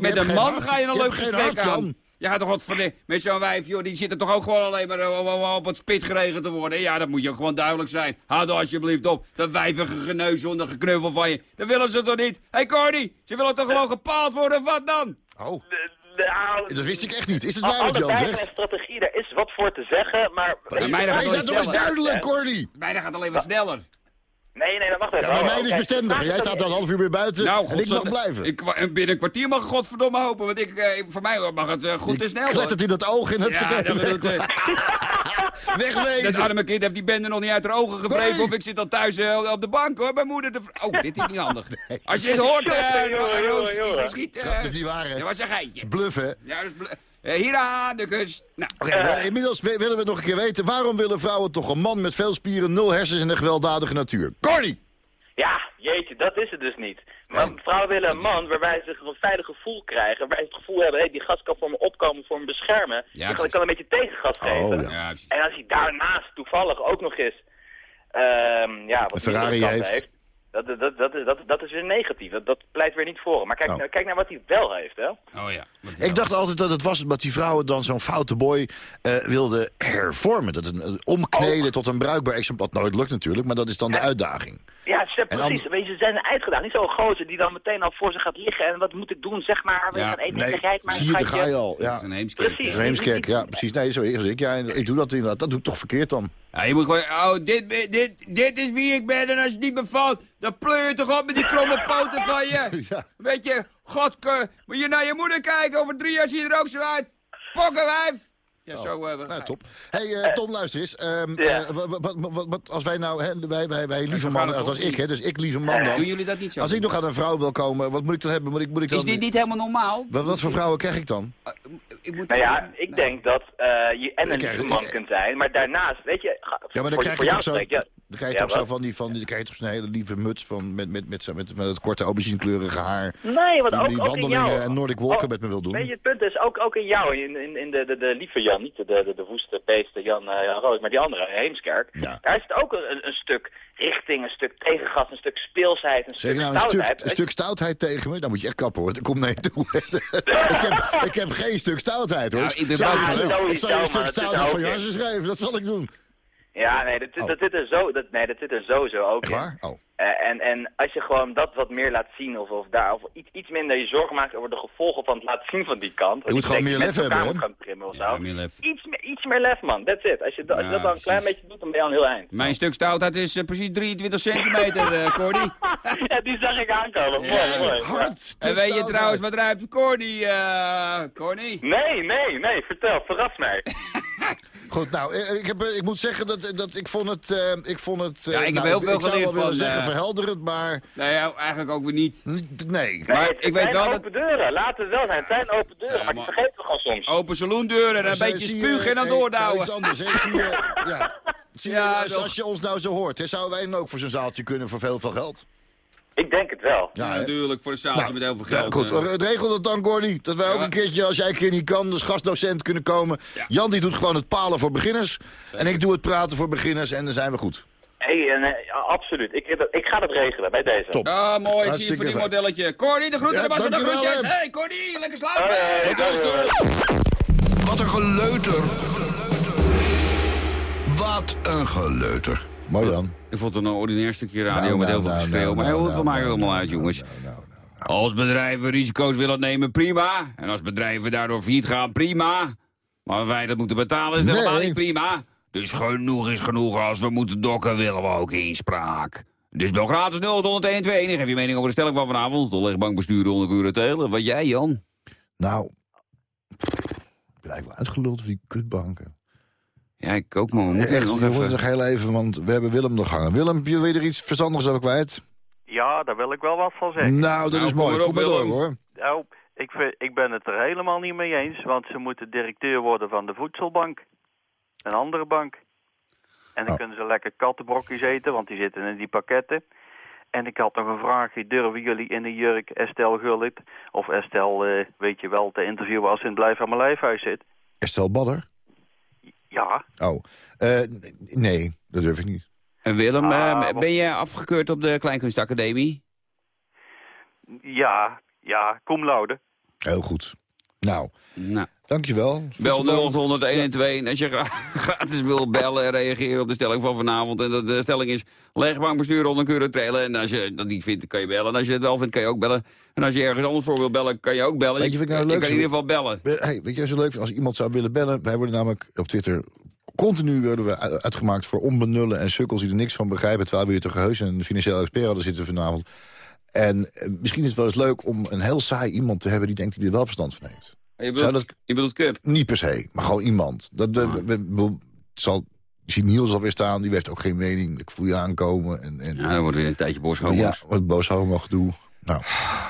met een man hart. ga je een Je leuk gesprek hart, aan. Je gaat toch wat voor de, met zo'n wijf, joh, die zit er toch ook gewoon alleen maar eh, op- op het spit geregeld te worden. Ja, dat moet je ook gewoon duidelijk zijn. Houd er alsjeblieft op. Dat wijvige geneuzel en dat geknuffel van je. Dat willen ze toch niet? Hé, hey, Cordy, ze willen toch gewoon gepaald worden of wat dan? Oh, Nou, dat wist ik echt niet. Is het al- waar wat Jan zegt? zijn strategie, daar is wat voor te zeggen, maar... Bij mij Hij gaat is het dat toch eens duidelijk, Cordy? Bij mij gaat alleen wat sneller. Nee, nee, dat mag even. Ja, bij mij is oké. bestendiger. Jij staat dan een half uur weer buiten Nou, en ik mag blijven. Ik, binnen een kwartier mag ik godverdomme hopen. Want ik, eh, voor mij mag het eh, goed en snel. hoor. Klettert in dat oog en het Ja, <laughs> dat eh, Dat Wegwezen. arme kind heeft die bende nog niet uit haar ogen gevreven. Nee. Of ik zit al thuis eh, op de bank hoor. Mijn moeder. De... Oh, dit is niet handig. <laughs> Als je dit hoort, eh, jongen, Roos, jongen. is eh, dat is niet waar, hè? Dat was een geitje. Bluff, hè? Ja, dat is bl- eh, hier aan de kust. Nou, inmiddels wi- willen we nog een keer weten... waarom willen vrouwen toch een man met veel spieren, nul hersens en een gewelddadige natuur? Corny! Ja, jeetje, dat is het dus niet. Maar vrouwen willen een man waarbij ze een veilig gevoel krijgen. Waarbij ze het gevoel hebben, hey, die gast kan voor me opkomen, voor me beschermen. Ja, ik kan, een beetje tegengas geven. Oh, ja. En als hij daarnaast toevallig ook nog eens... ehm ja, wat Een Ferrari kanten heeft. dat, dat, dat, dat, is- dat, dat is weer negatief. Dat, dat pleit weer niet voor hem. Maar kijk, Oh. nou- kijk naar wat hij wel heeft, hè. Oh ja. Ik dacht altijd dat het was omdat die vrouwen dan zo'n foute boy eh, wilden hervormen. Dat het een, omkneden tot een bruikbaar exemplaar. Wat nooit lukt natuurlijk, maar dat is dan de uitdaging. Ja, ze, dan- precies. Weet je, ze zijn uitgedaan. Niet zo'n gozer die dan meteen al voor ze gaat liggen. En wat moet ik doen, zeg maar. We Ja, Nee, maar zie je, daar ga je al. Dat Ja, is een heemskerk. Precies. dat is Heemskerk, ja, precies. Nee, zo is ik. Ja, ik doe dat inderdaad. Dat doe ik toch verkeerd dan. Ja, je moet gewoon, oh, dit, dit, dit is wie ik ben en als het niet bevalt, dan pleur je toch op met die kromme poten van je. <laughs> Ja. Weet je, godke, moet je naar je moeder kijken, over drie jaar zie je er ook zo uit. Pokkenwijf. Ja, zo. eh, Nou, top. hey, eh, Ton, luister eens. Ehm, Ja. eh, wat, wat, wat, wat- als wij nou, hè, wij, wij, wij lieve mannen, het dat was ik, hè, dus ik lieve man dan. Doen jullie dat niet zo? Als ik nog aan een vrouw wil komen, wat moet ik dan hebben? Moet ik, moet ik dan, Is dit niet helemaal normaal? wat, wat voor vrouwen krijg ik dan? Uh, ik moet Nou ja, ik denk dat eh, je en een lieve man kunt zijn, maar daarnaast, weet je... ga- Ja, maar dan voor- krijg voor je jou toch zo, dan krijg je Ja, toch zo wat? van die, van die, dan krijg je toch zo'n hele lieve muts van, met, met, met, zo- met, met het korte auberginekleurige haar. Nee, want Die, ook, die ook in jou. en Nordic Walken Oh, met me wil doen. Weet je, het punt is, ook, ook in jou, in, in, in de, de, de lieve Jan, niet de, de, de woeste beesten Jan, eh, Jan Roos, maar die andere, Heemskerk. Ja. Daar zit ook een, een stuk richting, een stuk tegengas, een stuk speelsheid, een stuk nou een stuk, stoutheid. een stuk stoutheid tegen me? Dan moet je echt kappen hoor. Dat komt nee toe. <laughs> ik, heb, ik heb geen stuk stoutheid hoor. Nou, ik ben Zou een stuk- ik zal je een stuk het stoutheid van harsen schrijven. Dat zal ik doen. Ja, nee, dat, Oh. dat zit er zo, dat, nee, dat zit er sowieso ook Echt in. waar? Oh. Eh, en, en als je gewoon dat wat meer laat zien, of, of, daar, of iets, iets minder je zorgen maakt over de gevolgen van het laten zien van die kant. Je moet gewoon meer lef hebben, gaan trimmen of Ja, zo. meer lef. Iets, meer- iets meer lef, man. That's it. Als je, als je dat dan een klein beetje doet, dan ben je al een heel eind. Mijn stuk stoutheid is eh, precies 23 centimeter, eh Cordy. <laughs> ja, die zag ik aankomen. Ja, mooi, mooi. Hard. En weet je trouwens wat ruimt Cordy, eh Corny? Nee, nee, nee. Vertel, verras mij. <laughs> Goed, nou, eh, ik, heb, eh, ik moet zeggen dat, dat ik vond het... eh, ik vond het eh, Ja, ik heb nou, heel veel ik zou geleerd wel willen van, zeggen eh, verhelderend, maar Nee, ja, eigenlijk ook weer niet. n- nee. Maar nee, ik het weet wel dat- open deuren. Laat het wel zijn. Het zijn open deuren, Ja, maar die maar- vergeten we gewoon soms. Open saloondeuren en een beetje spugen en dan eh, nou, doordouwen. iets anders, ja. Zie je, Ja, <laughs> als, als je ons nou zo hoort, hè, zouden wij dan ook voor zo'n zaaltje kunnen voor veel, veel geld? Ik denk het wel. Ja, natuurlijk, voor de zaaltje Nou, met heel veel Ja, geld. goed, eh. eh, regel dat dan, Gordy. Dat wij ook een keertje, als jij een keer niet kan, als gastdocent kunnen komen. Jan die doet gewoon het palen voor beginners. En ik doe het praten voor beginners en dan zijn we goed. Hey, en, eh, absoluut. Ik, ik ga dat regelen bij deze. Top. Ah, mooi, ik zie je voor die modelletje. Cordy, de groeten, Ja, de bassen, de groetjes. hè. Hey, Cordy, lekker slapen. Hey, Wat is? Wat een geleuter. Wat een geleuter. Mooi dan. Ik vond het een ordinair stukje radio Nou, met nou, heel veel nou, geschreeuw. nou, maar heel veel maakt helemaal nou, uit, jongens. Als bedrijven risico's willen nemen, prima. En als bedrijven daardoor failliet gaan, prima. Maar wij dat moeten betalen, is helemaal niet prima. Dus genoeg is genoeg. Als we moeten dokken, willen we ook inspraak. Dus bel gratis 0112 en geef je mening over de stelling van vanavond. De legbank besturen onder curatelen. Wat jij, Jan? Nou, ik ben eigenlijk wel uitgeluld voor die kutbanken. Ja, ik ook, man. We moeten Echt, nog even... nog heel even, want we hebben Willem nog hangen. Willem, wil je er iets verstandigs over kwijt? Ja, daar wil ik wel wat van zeggen. Nou, dat Nou, is mooi. maar Kom maar door, Willem. hoor. Nou, Ik, vind- ik ben het er helemaal niet mee eens, want ze moeten directeur worden van de voedselbank. Een andere bank. En dan Oh. kunnen ze lekker kattenbrokjes eten, want die zitten in die pakketten. En ik had nog een vraagje. Durven jullie in een jurk Estelle Gullit of Estelle, eh, weet je wel, te interviewen als ze in het Blijf aan mijn lijfhuis zit? Estelle Badder? Ja. Oh, eh, nee, dat durf ik niet. En Willem, Ah, eh, wat- ben je afgekeurd op de Kleinkunstacademie? Ja, ja, cum laude. Heel goed. Nou, Nou. dankjewel. Bel 0800 112 en als je gra- gratis wil bellen en reageren op de stelling van vanavond. En de, de stelling is legbank besturen onder trailen. En als je dat niet vindt, kan je bellen. En als je het wel vindt, kan je ook bellen. En als je ergens anders voor wil bellen, kan je ook bellen. Weet je wat ik nou je leuk kan in vind? ieder geval bellen. Hey, weet je zo leuk vind? Als iemand zou willen bellen... Wij worden namelijk op Twitter... Continu worden we uitgemaakt voor onbenullen en sukkels die er niks van begrijpen... terwijl we hier toch heus een financieel expert hadden zitten vanavond. En eh, misschien is het wel eens leuk om een heel saai iemand te hebben... die denkt die er wel verstand van heeft. Je bedoelt, dat- je bedoelt Cup? Niet per se, maar gewoon iemand. Dat, dat, we- we- zal, je ziet Niels alweer staan, die heeft ook geen mening. Ik voel je aankomen. En, en, Ja, dan wordt weer een tijdje bos homo's. ja, wat boos homo gedoe. Nou,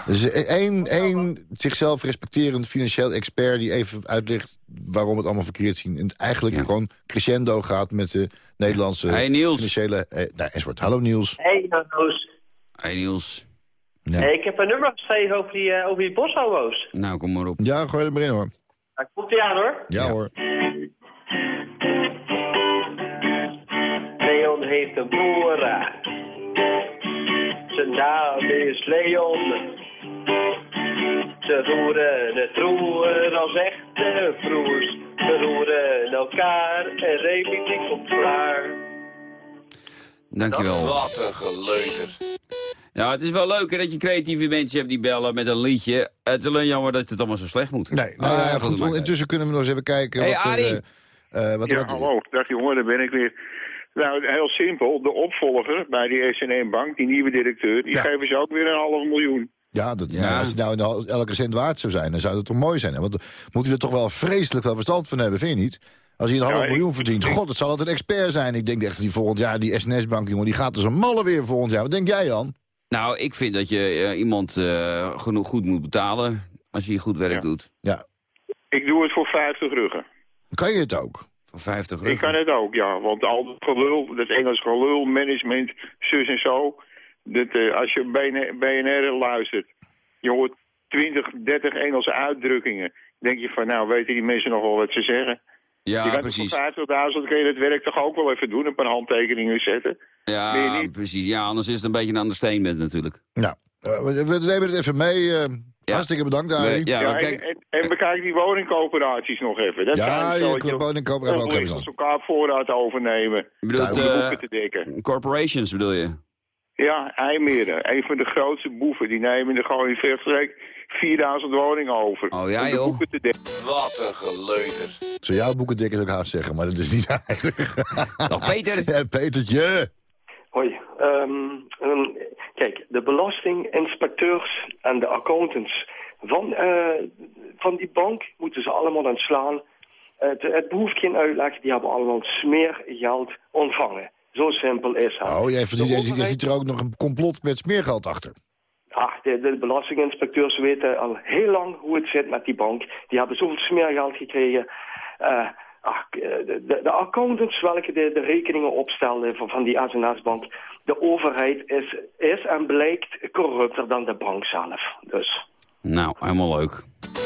dus één, één zichzelf respecterend financieel expert... die even uitlegt waarom het allemaal verkeerd zien. En het eigenlijk gewoon crescendo gaat met de Nederlandse Hey, Niels. financiële... Eh, nou, enzovoort. Hallo Niels. Hey, Noos. Hey Niels. Ja. Hey, ik heb een nummer geschreven over die, eh, over die boshomo's. Nou, kom maar op. Ja, gooi er maar in hoor. Daar komt ie aan hoor. Ja, hoor. Leon heeft een broer. Zijn naam is Leon. Ze roeren het roer als echte broers. Ze roeren elkaar en Remy komt klaar. Dankjewel. Wat een geleuter. Ja, het is wel leuk hè, dat je creatieve mensen hebt die bellen met een liedje. Het is alleen jammer dat het allemaal zo slecht moet. Nee, nou, Ah, ja, goed, intussen kunnen we nog eens even kijken... Hey, wat, er, Arie. eh, eh, wat, Ja, wat, hallo. Dag jongen, daar ben ik weer. Nou, heel simpel. De opvolger bij die SNM-bank, die nieuwe directeur, die Ja. geven ze ook weer een half miljoen. Ja, dat, Nou, als het nou in de- elke cent waard zou zijn, dan zou dat toch mooi zijn. Hè? Want dan moet hij er toch wel vreselijk veel verstand van hebben, vind je niet? Als hij een half Ja, ik- miljoen verdient, god, het zal altijd een expert zijn. Ik denk echt, die volgend jaar, die SNS-bank, jongen, die gaat dus een malle weer volgend jaar. Wat denk jij, Jan? Nou, ik vind dat je eh, iemand eh, genoeg goed moet betalen als hij goed werk doet. Ja. Ik doe het voor 50 ruggen. Kan je het ook? Voor 50 Ik ruggen. kan het ook, ja. Want al dat gelul, dat Engels gelul, management, zus en zo. Dat, eh, als je BNR, BNR luistert, je hoort 20, 30 Engelse uitdrukkingen. denk je van, nou, weten die mensen nog wel wat ze zeggen? Ja, je kan precies. Voor 50.000 kun je dat werk toch ook wel even doen, een paar handtekeningen zetten. Ja, niet. precies. Ja, anders is het een beetje een understatement natuurlijk. Nou, we, nemen het even mee. eh, Hartstikke bedankt, Arie. ja, en, kijk, en, en bekijk die woningcoöperaties nog even. Dat Ja, je we ook even als elkaar voorraad overnemen. je bedoelt om de eh, boeken te dekken. corporations bedoel je? Ja, IJmeren, een van de grootste boeven. Die nemen er gewoon in vechtstreek 4000 woningen over. Oh ja, joh. boeken te dekken. Wat een geleuter. Zou jouw boeken dik is ook haast zeggen, maar dat is niet <laughs> eigenlijk. Dag Peter. Ja, Petertje. Hoi. Ehm, ehm, kijk, de belastinginspecteurs en de accountants van, eh, van die bank moeten ze allemaal ontslaan. Het, het behoeft geen uitleg, die hebben allemaal smeergeld ontvangen. Zo simpel is het. Oh, jij, je, ziet er ook nog een complot met smeergeld achter. Ach, de, de belastinginspecteurs weten al heel lang hoe het zit met die bank. Die hebben zoveel smeergeld gekregen. Eh, ach, eh, de, de, accountants welke de, de rekeningen opstelden van, van die SNS-bank... de overheid is, is en blijkt corrupter dan de bank zelf. Dus... Nou, helemaal leuk.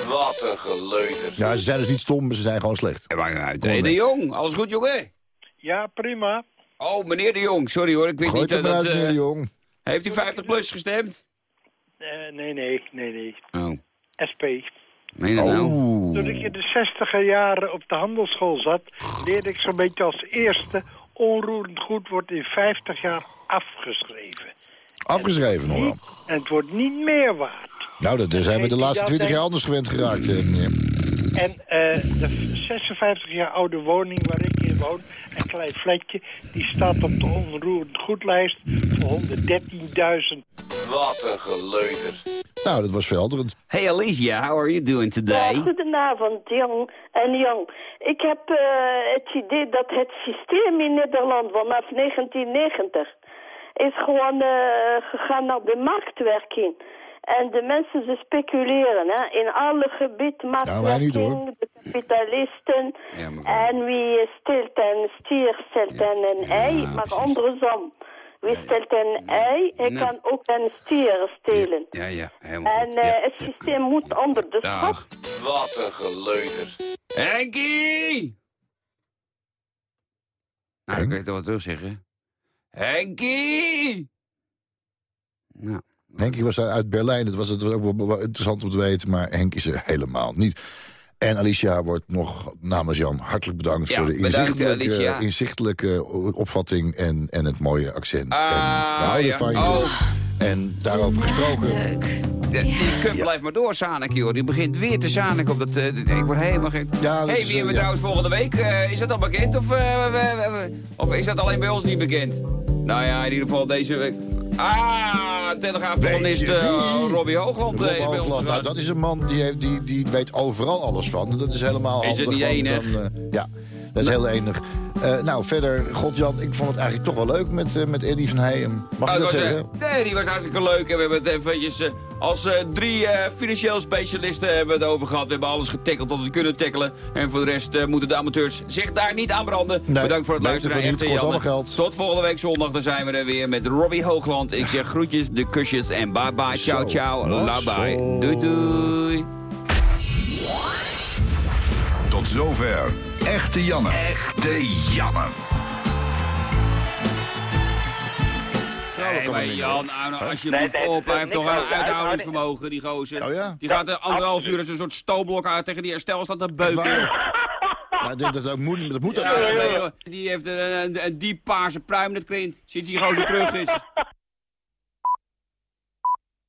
Wat een geleuter. Ja, ze zijn dus niet stom, maar ze zijn gewoon slecht. Niet uit. Hey, de Jong, alles goed, jongen? Ja, prima. Oh, meneer de Jong, sorry hoor. Ik Gooi niet het eh, er dat... uit, meneer eh, de Jong. heeft u 50 plus gestemd? Eh, nee, nee, nee, nee. Oh, SP. meen je nou? Toen ik in de zestiger jaren op de handelsschool zat, leerde ik zo'n beetje als eerste... onroerend goed wordt in 50 jaar afgeschreven. Afgeschreven nog wel. En het wordt niet meer waard. Nou, dat, daar zijn we de laatste die dat 20 jaar anders gewend geraakt, meneer. En eh, de 56 jaar oude woning waar ik in woon, een klein flatje... die staat op de onroerend goedlijst voor 113.000. Wat een geleuter. Nou, dat was verhelderend. Hey Alicia, how are you doing today? Ja, goedenavond, Jan en Jan. Ik heb eh, het idee dat het systeem in Nederland vanaf 1990 is gewoon eh, gegaan naar de marktwerking. En de mensen, ze speculeren hè, in alle gebieden. Nou, wij niet, hoor. marketing, de kapitalisten. Ja, en wie stelt een stier, stelt een, een ei, maar andersom. Wie stelt een ei, hij kan ook een stier stelen. Ja, ja, helemaal En goed. eh, Ja, het systeem moet onder de. Wat een geleuter. Henkie! Nou, ik weet wel wat terug zeggen. Henkie! Nou, Henkie was uit Berlijn. Het was, het was ook wel- wel interessant om te weten, maar Henk is er helemaal niet. En Alicia wordt nog namens Jan hartelijk bedankt Ja, voor de inzichtelijke, inzichtelijke opvatting en, en het mooie accent. en we Ah, houden ja. van je. Oh. En daarover gesproken. de, die cup blijft maar door, Zanik, joh. Die begint weer te Zanik op dat... eh, ik word helemaal geen... Ja, dat hey, wie hebben we eh, ja. trouwens volgende week? Eh, is dat al bekend of, we- we- we- of is dat alleen bij ons niet bekend? Nou ja, in ieder geval deze week... Ah, telegraafcolumnist uh, wie? Robbie Hoogland. Rob eh, is bij ons Hoogland, nou, dat is een man die, heeft, die, die weet overal alles van. Dat is helemaal Is het niet enig? Dan, eh, ja, dat is heel enig. Eh, nou, verder, Godjan, ik vond het eigenlijk toch wel leuk met, eh, met Eddie van Heijem. Mag ik dat was, zeggen? nee, die was hartstikke leuk. En we hebben het eventjes eh, als drie financieel specialisten hebben we het over gehad. We hebben alles getackeld wat we kunnen tackelen. En voor de rest moeten de amateurs zich daar niet aan branden. Nee, Bedankt voor het luisteren. niet, Echte kost Janne. allemaal geld. Tot volgende week zondag. Dan zijn we er weer met Robbie Hoogland. Ik zeg groetjes, de kusjes en bye bye. Ciao, ciao. La bye. Doei, doei. Tot zover. Echte Janne. Echte Janne. Nee, maar Jan, als je Nee, moet nee, op, hij heeft toch niks een uithoudingsvermogen, die gozer. Oh ja? Die gaat er anderhalf uur als een soort stoomblok uit tegen die herstel staat te beuken. Ja, ik denk dat, dat moet, dat moet ook Ja, nee, joh. die heeft een, een, een diep paarse pruim, dat kind. Ziet gewoon zo terug is.